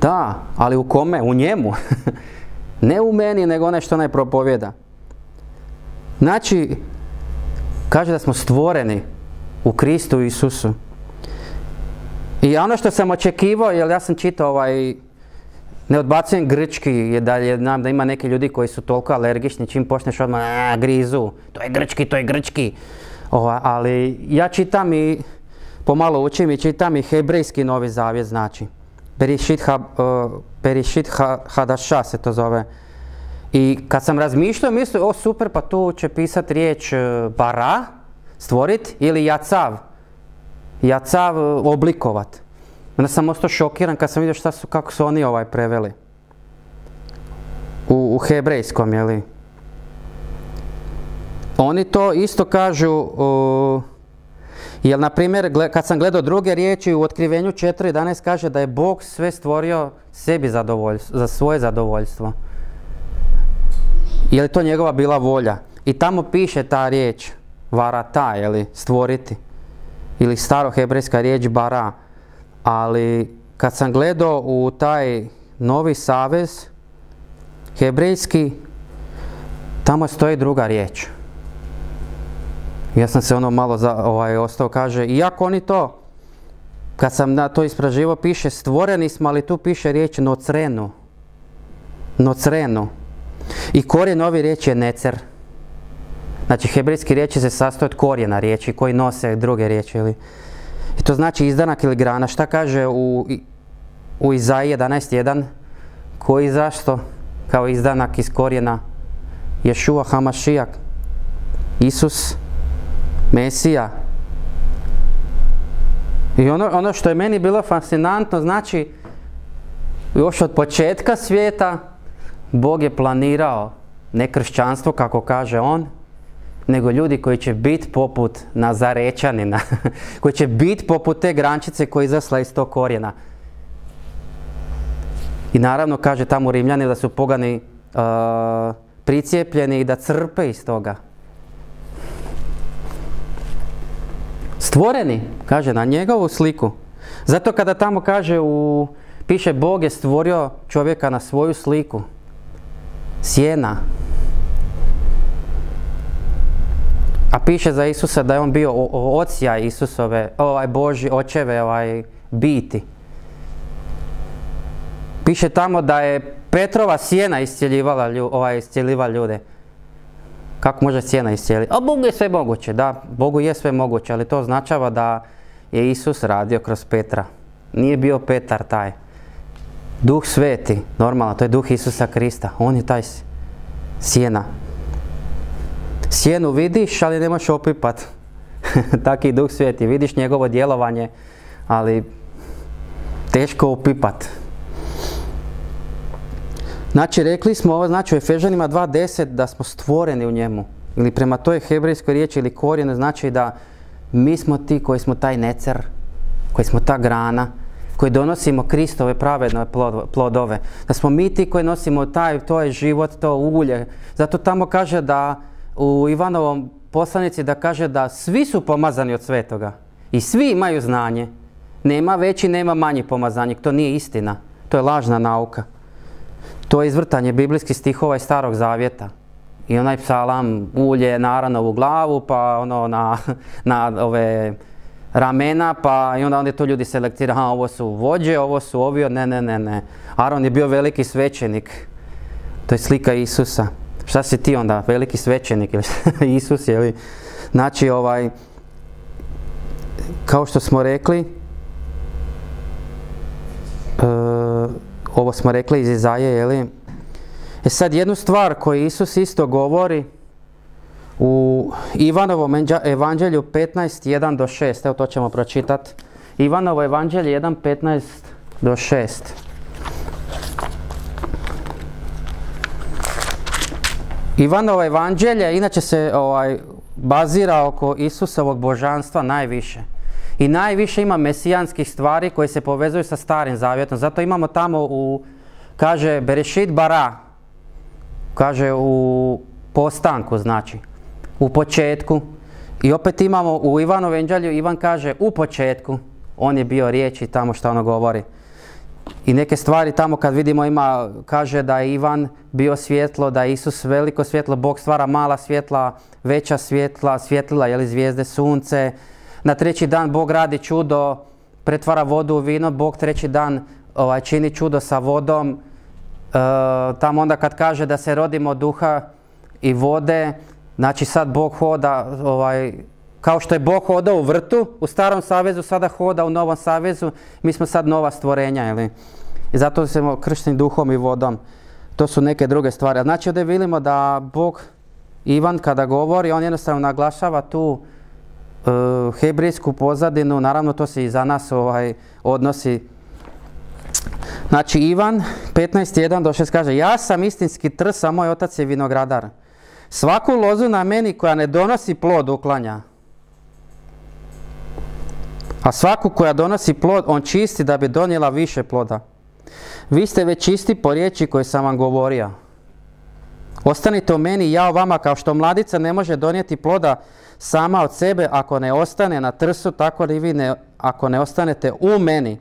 Da, ali u kome? U njemu. Ne u meni, nego onaj što onaj propovjeda. Znači, kaže da smo stvoreni u Kristu Isusu. I ono što sam očekivao, jer ja sam čitao ovaj, ne odbacujem grčki, je da je, znam da ima neki ljudi koji su toliko alergični, čim počneš odmah a, grizu, to je grčki, to je grčki. ali ja čitam i, pomalo učim i čitam i hebrejski novi zavjet znači. Berishit, ha, uh, Hadaša se to zove. I kad sam razmišljao, mislio, o super, pa tu će pisati riječ e, bara, stvorit, ili jacav, jacav e, oblikovat. Onda sam ostao šokiran kad sam vidio šta su, kako su oni ovaj preveli. U, u hebrejskom, jeli. Oni to isto kažu, uh, jer na primjer kad sam gledao druge riječi u otkrivenju 4.11 kaže da je Bog sve stvorio sebi za svoje zadovoljstvo. Je li to njegova bila volja? I tamo piše ta riječ varata, li stvoriti. Ili starohebrejska riječ bara. Ali kad sam gledao u taj novi savez, hebrejski, tamo stoji druga riječ. Ja sam se ono malo za, ovaj, ostao, kaže, iako oni to, kad sam na to ispraživo, piše stvoreni smo, ali tu piše riječ nocrenu. nocrenu. I korijen ove riječi je necer. Znači, hebrejski riječi se sastoje od korijena riječi koji nose druge riječi. Ili, I to znači izdanak ili grana. Šta kaže u, u Izaiji 11.1? Koji zašto? Kao izdanak iz korijena Ješua Hamašijak. Isus, Mesija. I ono, ono što je meni bilo fascinantno, znači, još od početka svijeta Bog je planirao ne kršćanstvo, kako kaže on, nego ljudi koji će biti poput Nazarečanina, koji će biti poput te grančice koji izasla iz tog korijena. I naravno kaže tamo Rimljani da su pogani uh, pricijepljeni i da crpe iz toga. Stvoreni, kaže, na njegovu sliku. Zato kada tamo kaže u, piše Bog je stvorio čovjeka na svoju sliku. Sjena. A piše za Isusa da je on bio ocija Isusove, ovaj Boži, očeve, ovaj biti. Piše tamo da je Petrova sjena iscjeljivala, ovaj, iscjeljivala ljude. Kako može sjena iscijeliti? A Bogu je sve moguće, da, Bogu je sve moguće, ali to označava da je Isus radio kroz Petra. Nije bio Petar taj. Duh sveti, normalno, to je duh Isusa Krista. On je taj sjena. Sjenu vidiš, ali ne možeš opipat. Taki duh sveti. Vidiš njegovo djelovanje, ali teško opipat. Znači, rekli smo ovo, znači u Efežanima 2.10 da smo stvoreni u njemu. Ili prema toj hebrejskoj riječi ili korijenu znači da mi smo ti koji smo taj necer, koji smo ta grana, koji donosimo Kristove pravedne plodove. Da smo mi ti koji nosimo taj, to je život, to ulje. Zato tamo kaže da u Ivanovom poslanici da kaže da svi su pomazani od svetoga. I svi imaju znanje. Nema veći, nema manji pomazanik. To nije istina. To je lažna nauka. To je izvrtanje biblijskih stihova iz starog zavjeta. I onaj psalam ulje u glavu, pa ono na, na ove ramena, pa i onda onda to ljudi selektira, aha, ovo su vođe, ovo su ovi, ne, ne, ne, ne. Aron je bio veliki svećenik. To je slika Isusa. Šta si ti onda, veliki svećenik ili Isus je li? Znači, ovaj, kao što smo rekli, e, ovo smo rekli iz Izaje, je li? E sad jednu stvar koju Isus isto govori u Ivanovom evanđelju 15, do 6, evo to ćemo pročitati. Ivanovo evanđelje 1, 15 do 6. Ivanovo evanđelje inače se ovaj, bazira oko Isusovog božanstva najviše. I najviše ima mesijanskih stvari koje se povezuju sa starim zavjetom. Zato imamo tamo u, kaže, Berešit bara, kaže u postanku znači, u početku. I opet imamo u Ivanu Venđalju, Ivan kaže u početku, on je bio riječ i tamo što ono govori. I neke stvari tamo kad vidimo ima, kaže da je Ivan bio svjetlo, da je Isus veliko svjetlo, Bog stvara mala svjetla, veća svjetla, svjetlila, jeli zvijezde, sunce, na treći dan Bog radi čudo, pretvara vodu u vino, Bog treći dan ovaj, čini čudo sa vodom. E, tamo onda kad kaže da se rodimo duha i vode, znači sad Bog hoda, ovaj, kao što je Bog hodao u vrtu, u starom savezu sada hoda u novom savezu, mi smo sad nova stvorenja, ili? I zato smo kršteni duhom i vodom. To su neke druge stvari. Znači ovdje vidimo da Bog, Ivan kada govori, on jednostavno naglašava tu uh, hebrejsku pozadinu, naravno to se i za nas ovaj, odnosi. Znači Ivan 15.1 do 6 kaže Ja sam istinski trs, a moj otac je vinogradar. Svaku lozu na meni koja ne donosi plod uklanja. A svaku koja donosi plod, on čisti da bi donijela više ploda. Vi ste već čisti po riječi koje sam vam govorio. Ostanite u meni ja u vama kao što mladica ne može donijeti ploda sama od sebe ako ne ostane na trsu, tako li vi ne, ako ne ostanete u meni.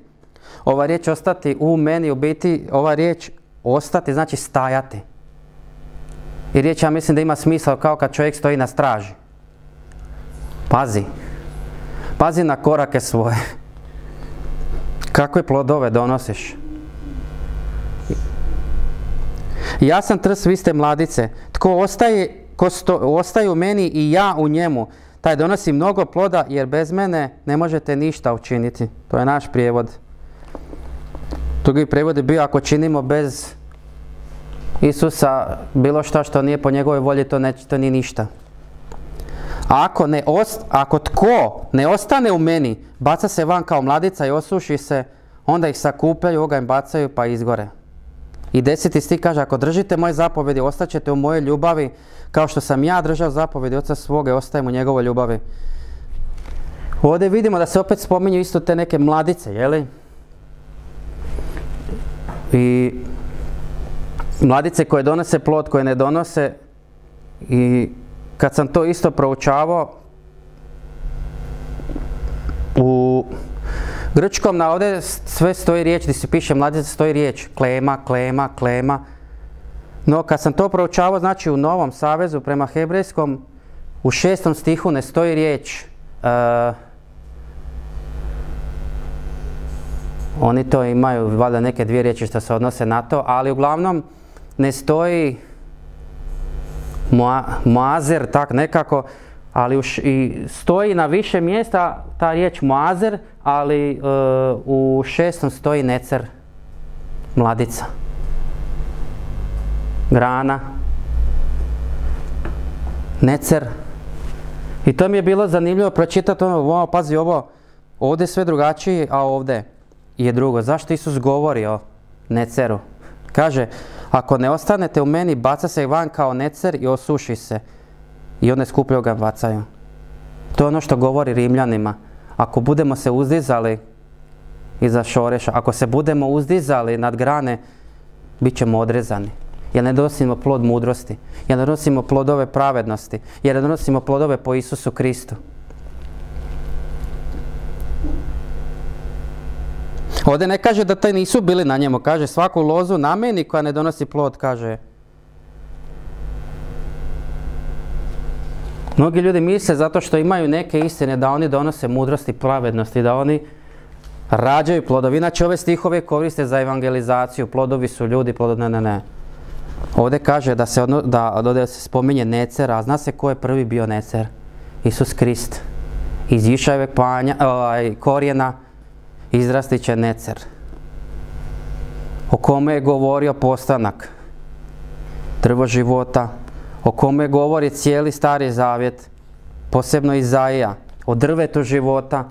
Ova riječ ostati u meni, u biti ova riječ ostati znači stajati. I riječ ja mislim da ima smisla kao kad čovjek stoji na straži. Pazi. Pazi na korake svoje. Kakve plodove donosiš? Ja sam trs, vi ste mladice. Tko ostaje, ko ostaje u meni i ja u njemu, taj donosi mnogo ploda jer bez mene ne možete ništa učiniti. To je naš prijevod. Drugi prijevod je bio ako činimo bez Isusa bilo što što nije po njegovoj volji, to, ne, to nije ništa. Ako, ne ako tko ne ostane u meni, baca se van kao mladica i osuši se, onda ih sakupljaju, oganj bacaju pa izgore. I deseti stih kaže, ako držite moje zapovjedi, ostaćete u mojoj ljubavi, kao što sam ja držao zapovjedi oca svoga i ostajem u njegovoj ljubavi. Ovdje vidimo da se opet spominju isto te neke mladice, jeli? I mladice koje donose plod, koje ne donose i kad sam to isto proučavao u grčkom na ovdje sve stoji riječ, gdje se piše mladice stoji riječ klema, klema, klema. No kad sam to proučavao, znači u Novom Savezu prema hebrejskom, u šestom stihu ne stoji riječ uh, oni to imaju, valjda neke dvije riječi što se odnose na to, ali uglavnom ne stoji moazer, tak nekako, ali už, i stoji na više mjesta ta riječ moazer, ali e, u šestom stoji necer, mladica, grana, necer. I to mi je bilo zanimljivo pročitati ono, pazi ovo, ovdje je sve drugačije, a ovdje je drugo. Zašto Isus govori o neceru? Kaže, ako ne ostanete u meni, baca se van kao necer i osuši se. I one skupljo ga bacaju. To je ono što govori Rimljanima. Ako budemo se uzdizali iza šoreša, ako se budemo uzdizali nad grane, bit ćemo odrezani. Jer ne donosimo plod mudrosti, jer ne donosimo plodove pravednosti, jer ne donosimo plodove po Isusu Kristu. Ovdje ne kaže da taj nisu bili na njemu, kaže svaku lozu na meni koja ne donosi plod, kaže. Mnogi ljudi misle zato što imaju neke istine da oni donose mudrost i pravednosti, da oni rađaju plodovi. Inače ove stihove koriste za evangelizaciju, plodovi su ljudi, plodovi, ne, ne, ne. Ovdje kaže da se, da, ovdje se spominje Necer, a zna se ko je prvi bio Necer? Isus Krist. Iz Išajeveg ovaj, korijena, izrasti će necer. O kome je govorio postanak? Drvo života. O kome govori cijeli stari zavjet, posebno Izaija, o drvetu života.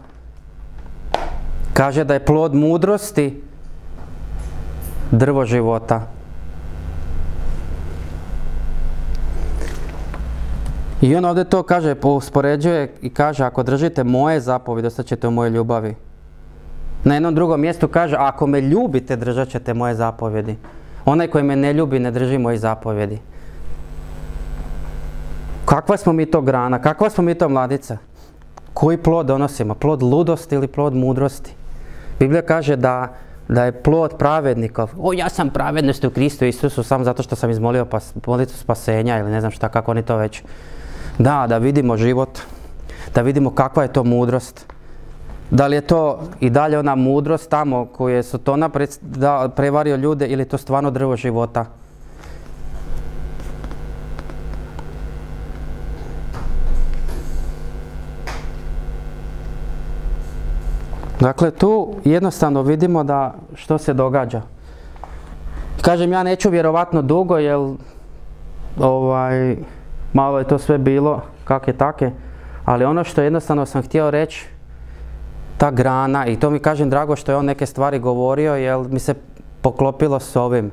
Kaže da je plod mudrosti drvo života. I on ovdje to kaže, uspoređuje i kaže, ako držite moje zapovjede, ostaćete u mojoj ljubavi. Na jednom drugom mjestu kaže, ako me ljubite, držat ćete moje zapovjedi. Onaj koji me ne ljubi, ne drži moje zapovjedi. Kakva smo mi to grana? Kakva smo mi to mladica? Koji plod donosimo? Plod ludosti ili plod mudrosti? Biblija kaže da, da je plod pravednikov. O, ja sam pravednost u Kristu Isusu samo zato što sam izmolio pas, spasenja ili ne znam šta, kako oni to već. Da, da vidimo život, da vidimo kakva je to mudrost. Da li je to i dalje ona mudrost tamo koje su to da, prevario ljude ili je to stvarno drvo života? Dakle, tu jednostavno vidimo da što se događa. Kažem, ja neću vjerovatno dugo, jer ovaj, malo je to sve bilo, kak je take, ali ono što jednostavno sam htio reći, ta grana i to mi kažem drago što je on neke stvari govorio jer mi se poklopilo s ovim.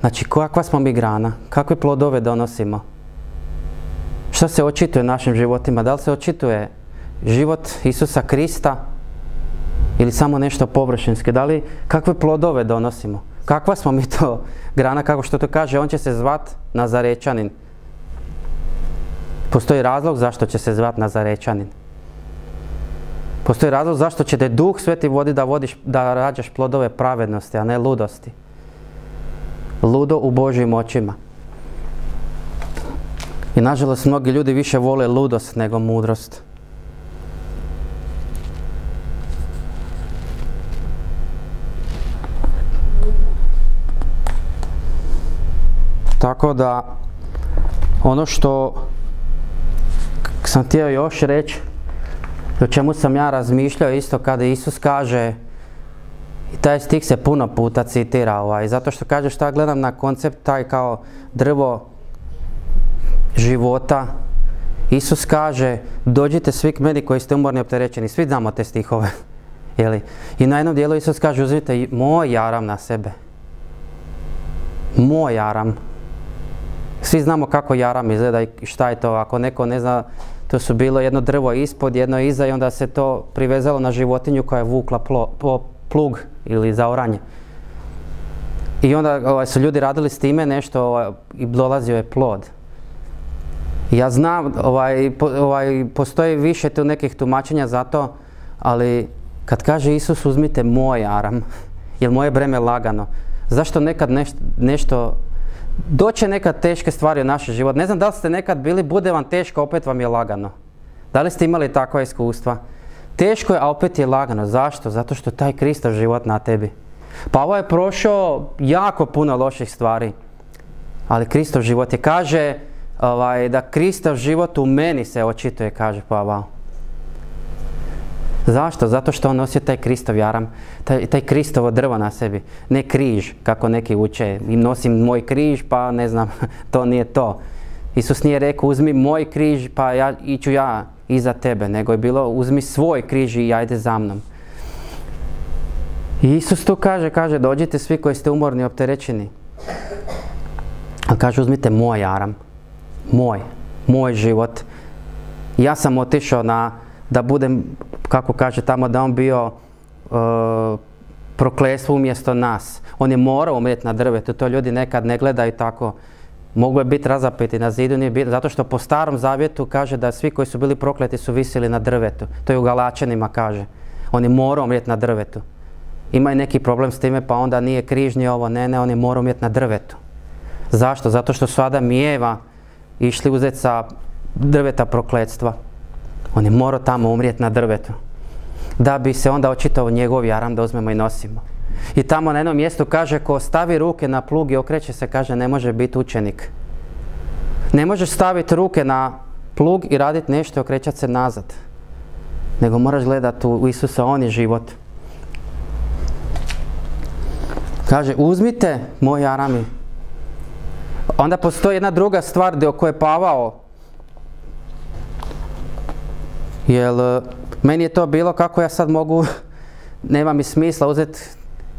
Znači kakva smo mi grana, kakve plodove donosimo. Što se očituje našim životima? Da li se očituje život Isusa Krista ili samo nešto površinske? Da li, kakve plodove donosimo? Kakva smo mi to grana, kako što to kaže, on će se zvat Nazarečanin. Postoji razlog zašto će se zvat Nazarečanin. Postoji razlog zašto će te duh sveti vodi da, vodiš, da rađaš plodove pravednosti, a ne ludosti. Ludo u Božjim očima. I nažalost mnogi ljudi više vole ludost nego mudrost. Tako da, ono što sam htio još reći, o čemu sam ja razmišljao isto kada Isus kaže, i taj stih se puno puta citira, ovaj, zato što kaže šta gledam na koncept taj kao drvo života. Isus kaže, dođite svi k meni koji ste umorni opterećeni, svi znamo te stihove. Jeli? I na jednom dijelu Isus kaže, uzmite moj jaram na sebe. Moj jaram. Svi znamo kako jaram izgleda i šta je to. Ako neko ne zna, to su bilo jedno drvo ispod, jedno iza i onda se to privezalo na životinju koja je vukla plug ili za oranje. I onda ovaj, su ljudi radili s time nešto ovaj, i dolazio je plod. Ja znam, ovaj, ovaj, postoji više tu nekih tumačenja za to, ali kad kaže Isus uzmite moj aram, jer moje breme lagano, zašto nekad nešto doće nekad teške stvari u naš život. Ne znam da li ste nekad bili, bude vam teško, opet vam je lagano. Da li ste imali takva iskustva? Teško je, a opet je lagano. Zašto? Zato što taj Kristov život na tebi. Pa ovo je prošao jako puno loših stvari. Ali Kristov život je, kaže ovaj, da Kristov život u meni se očituje, kaže Pavao. Zašto? Zato što on nosi taj Kristov jaram, taj, taj Kristovo drvo na sebi. Ne križ, kako neki uče. I nosim moj križ, pa ne znam, to nije to. Isus nije rekao uzmi moj križ, pa ja, iću ja iza tebe, nego je bilo uzmi svoj križ i ajde za mnom. I Isus tu kaže, kaže dođite svi koji ste umorni i opterećeni. A kaže uzmite moj jaram, moj, moj život. Ja sam otišao na, da budem, kako kaže tamo, da on bio uh, prokletstvo umjesto nas. On je morao umrijeti na drvetu, to ljudi nekad ne gledaju tako. Mogu je biti razapeti na zidu, nije zato što po starom zavjetu kaže da svi koji su bili prokleti su visili na drvetu. To je u Galačanima kaže. On je morao umrijeti na drvetu. Ima i neki problem s time pa onda nije križnje ovo, ne, ne, on je morao umrijeti na drvetu. Zašto? Zato što su Adam i Eva išli uzeti sa drveta prokletstva. On je morao tamo umrijeti na drvetu. Da bi se onda očitao njegov jaram da uzmemo i nosimo. I tamo na jednom mjestu kaže ko stavi ruke na plug i okreće se, kaže ne može biti učenik. Ne možeš staviti ruke na plug i raditi nešto i okrećati se nazad. Nego moraš gledati u Isusa, on je život. Kaže, uzmite moj arami. Onda postoji jedna druga stvar gdje oko je Pavao. Jer meni je to bilo kako ja sad mogu, nema mi smisla uzeti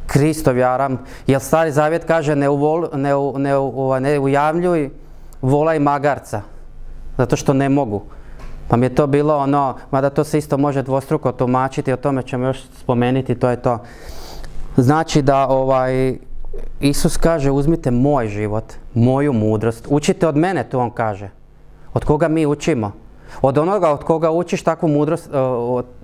Kristov jaram, jer stari zavjet kaže ne, uvol, ne, ne, ne ujavljuj vola i magarca, zato što ne mogu. Pa mi je to bilo ono, mada to se isto može dvostruko tumačiti, o tome ćemo još spomenuti, to je to. Znači da ovaj, Isus kaže uzmite moj život, moju mudrost, učite od mene, to on kaže. Od koga mi učimo? Od onoga od koga učiš takvu mudrost, e,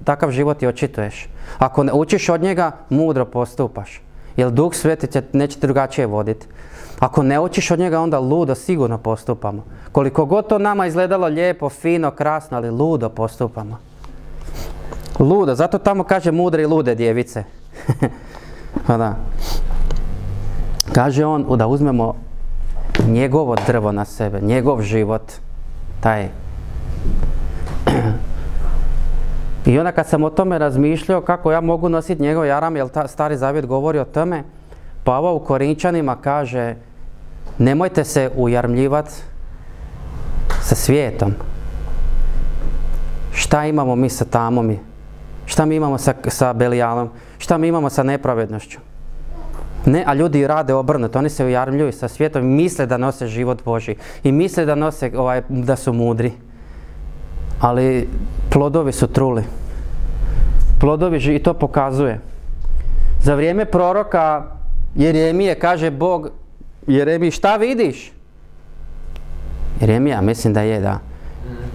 takav život i očituješ. Ako ne učiš od njega, mudro postupaš. Jer Duh Sveti će, neće drugačije voditi. Ako ne učiš od njega, onda ludo sigurno postupamo. Koliko god to nama izgledalo lijepo, fino, krasno, ali ludo postupamo. Ludo, zato tamo kaže mudre i lude djevice. pa da. Kaže on da uzmemo njegovo drvo na sebe, njegov život, taj i onda kad sam o tome razmišljao kako ja mogu nositi njegov jaram, jer ta stari zavjet govori o tome, Pavao u Korinčanima kaže nemojte se ujarmljivati sa svijetom. Šta imamo mi sa tamom? Šta mi imamo sa, sa Belijalom? Šta mi imamo sa nepravednošću? Ne, a ljudi rade obrnuto, oni se ujarmljuju sa svijetom i misle da nose život Boži i misle da nose ovaj, da su mudri ali plodovi su truli. Plodovi i to pokazuje. Za vrijeme proroka Jeremije kaže Bog Jeremiji šta vidiš? Jeremija, mislim da je, da.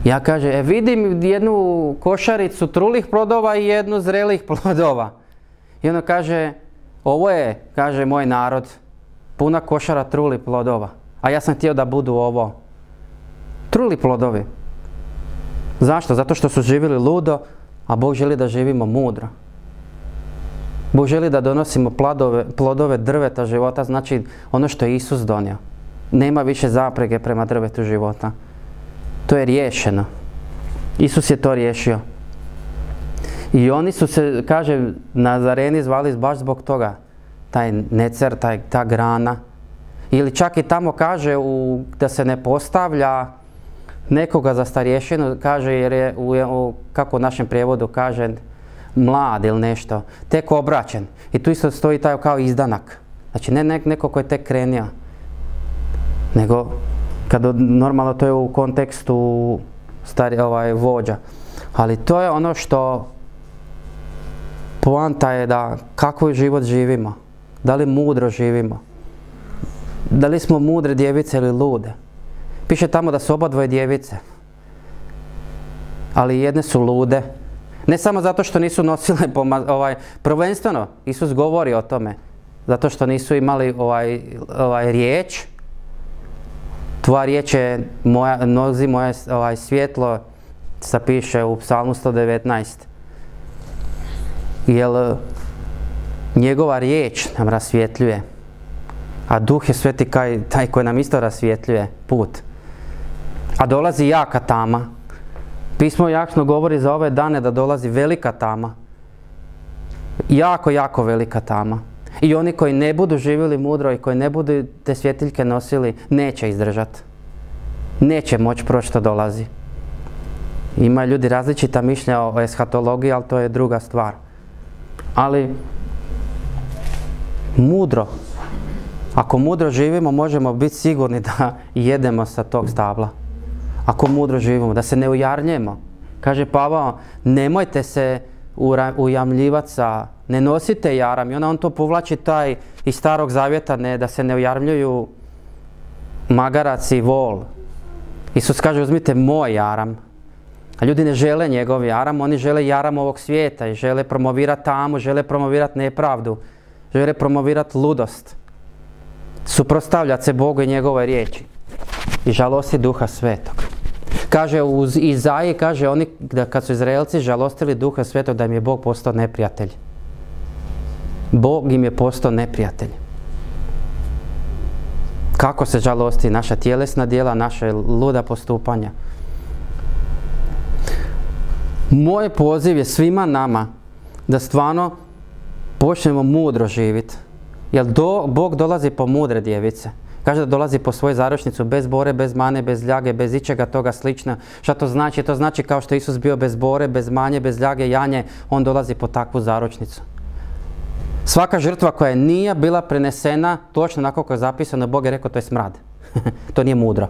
Ja kaže, e, vidim jednu košaricu trulih plodova i jednu zrelih plodova. I ono kaže, ovo je, kaže moj narod, puna košara trulih plodova. A ja sam htio da budu ovo. Truli plodovi. Zašto? Zato što su živjeli ludo, a Bog želi da živimo mudro. Bog želi da donosimo plodove, plodove drveta života, znači ono što je Isus donio. Nema više zaprege prema drvetu života. To je riješeno. Isus je to riješio. I oni su se, kaže, Nazareni zvali baš zbog toga. Taj necer, taj, ta grana. Ili čak i tamo kaže u, da se ne postavlja nekoga za starješinu, kaže jer je, u, kako u našem prijevodu kaže, mlad ili nešto, tek obraćen. I tu isto stoji taj kao izdanak. Znači ne neko ko je tek krenio, nego kad normalno to je u kontekstu stari ovaj vođa. Ali to je ono što poanta je da kako život živimo, da li mudro živimo, da li smo mudre djevice ili lude. Piše tamo da su oba dvoje djevice, ali jedne su lude, ne samo zato što nisu nosile ovaj, prvenstveno, Isus govori o tome, zato što nisu imali ovaj, ovaj riječ, tvoja riječ je moja, nozi moje ovaj, svjetlo, sa piše u psalmu 119. Jer njegova riječ nam rasvjetljuje, a duh je sveti kaj, taj koji nam isto rasvjetljuje put. A dolazi jaka tama, Pismo jasno govori za ove dane da dolazi velika tama. Jako, jako velika tama. I oni koji ne budu živjeli mudro i koji ne budu te svjetiljke nosili, neće izdržati. Neće moći proći što dolazi. Ima ljudi različita mišlja o eshatologiji, ali to je druga stvar. Ali, mudro. Ako mudro živimo, možemo biti sigurni da jedemo sa tog stabla ako mudro živimo, da se ne ujarnjemo. Kaže Pavao, nemojte se ujamljivati sa, ne nosite jaram. I onda on to povlači taj iz starog zavjeta, ne, da se ne ujarmljuju magarac i vol. Isus kaže, uzmite moj jaram. A ljudi ne žele njegov jaram, oni žele jaram ovog svijeta i žele promovirati tamu, žele promovirati nepravdu, žele promovirati ludost. Suprostavljati se Bogu i njegovoj riječi i žalosti duha svetog. Kaže uz Izaji, kaže oni da kad su Izraelci žalostili duha svetog da im je Bog postao neprijatelj. Bog im je postao neprijatelj. Kako se žalosti naša tjelesna djela, naša luda postupanja. Moj poziv je svima nama da stvarno počnemo mudro živjeti. Jer do, Bog dolazi po mudre djevice. Kaže da dolazi po svoju zaročnicu bez bore, bez mane, bez ljage, bez ičega toga slična. Šta to znači? To znači kao što je Isus bio bez bore, bez manje, bez ljage, janje, on dolazi po takvu zaročnicu. Svaka žrtva koja nije bila prenesena točno onako kako je zapisano, Bog je rekao to je smrad. to nije mudro.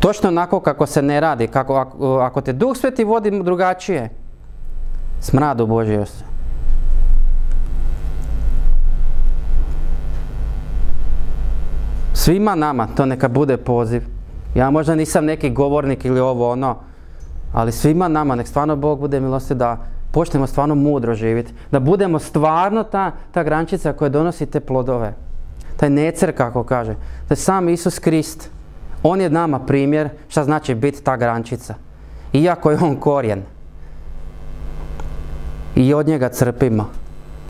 Točno onako kako se ne radi, kako, ako, te Duh Sveti vodi drugačije, smrad u Svima nama to neka bude poziv. Ja možda nisam neki govornik ili ovo ono, ali svima nama nek stvarno Bog bude milosti da počnemo stvarno mudro živjeti. Da budemo stvarno ta, ta grančica koja donosi te plodove. Taj necer kako kaže. Da je sam Isus Krist. On je nama primjer šta znači biti ta grančica. Iako je on korijen. I od njega crpimo.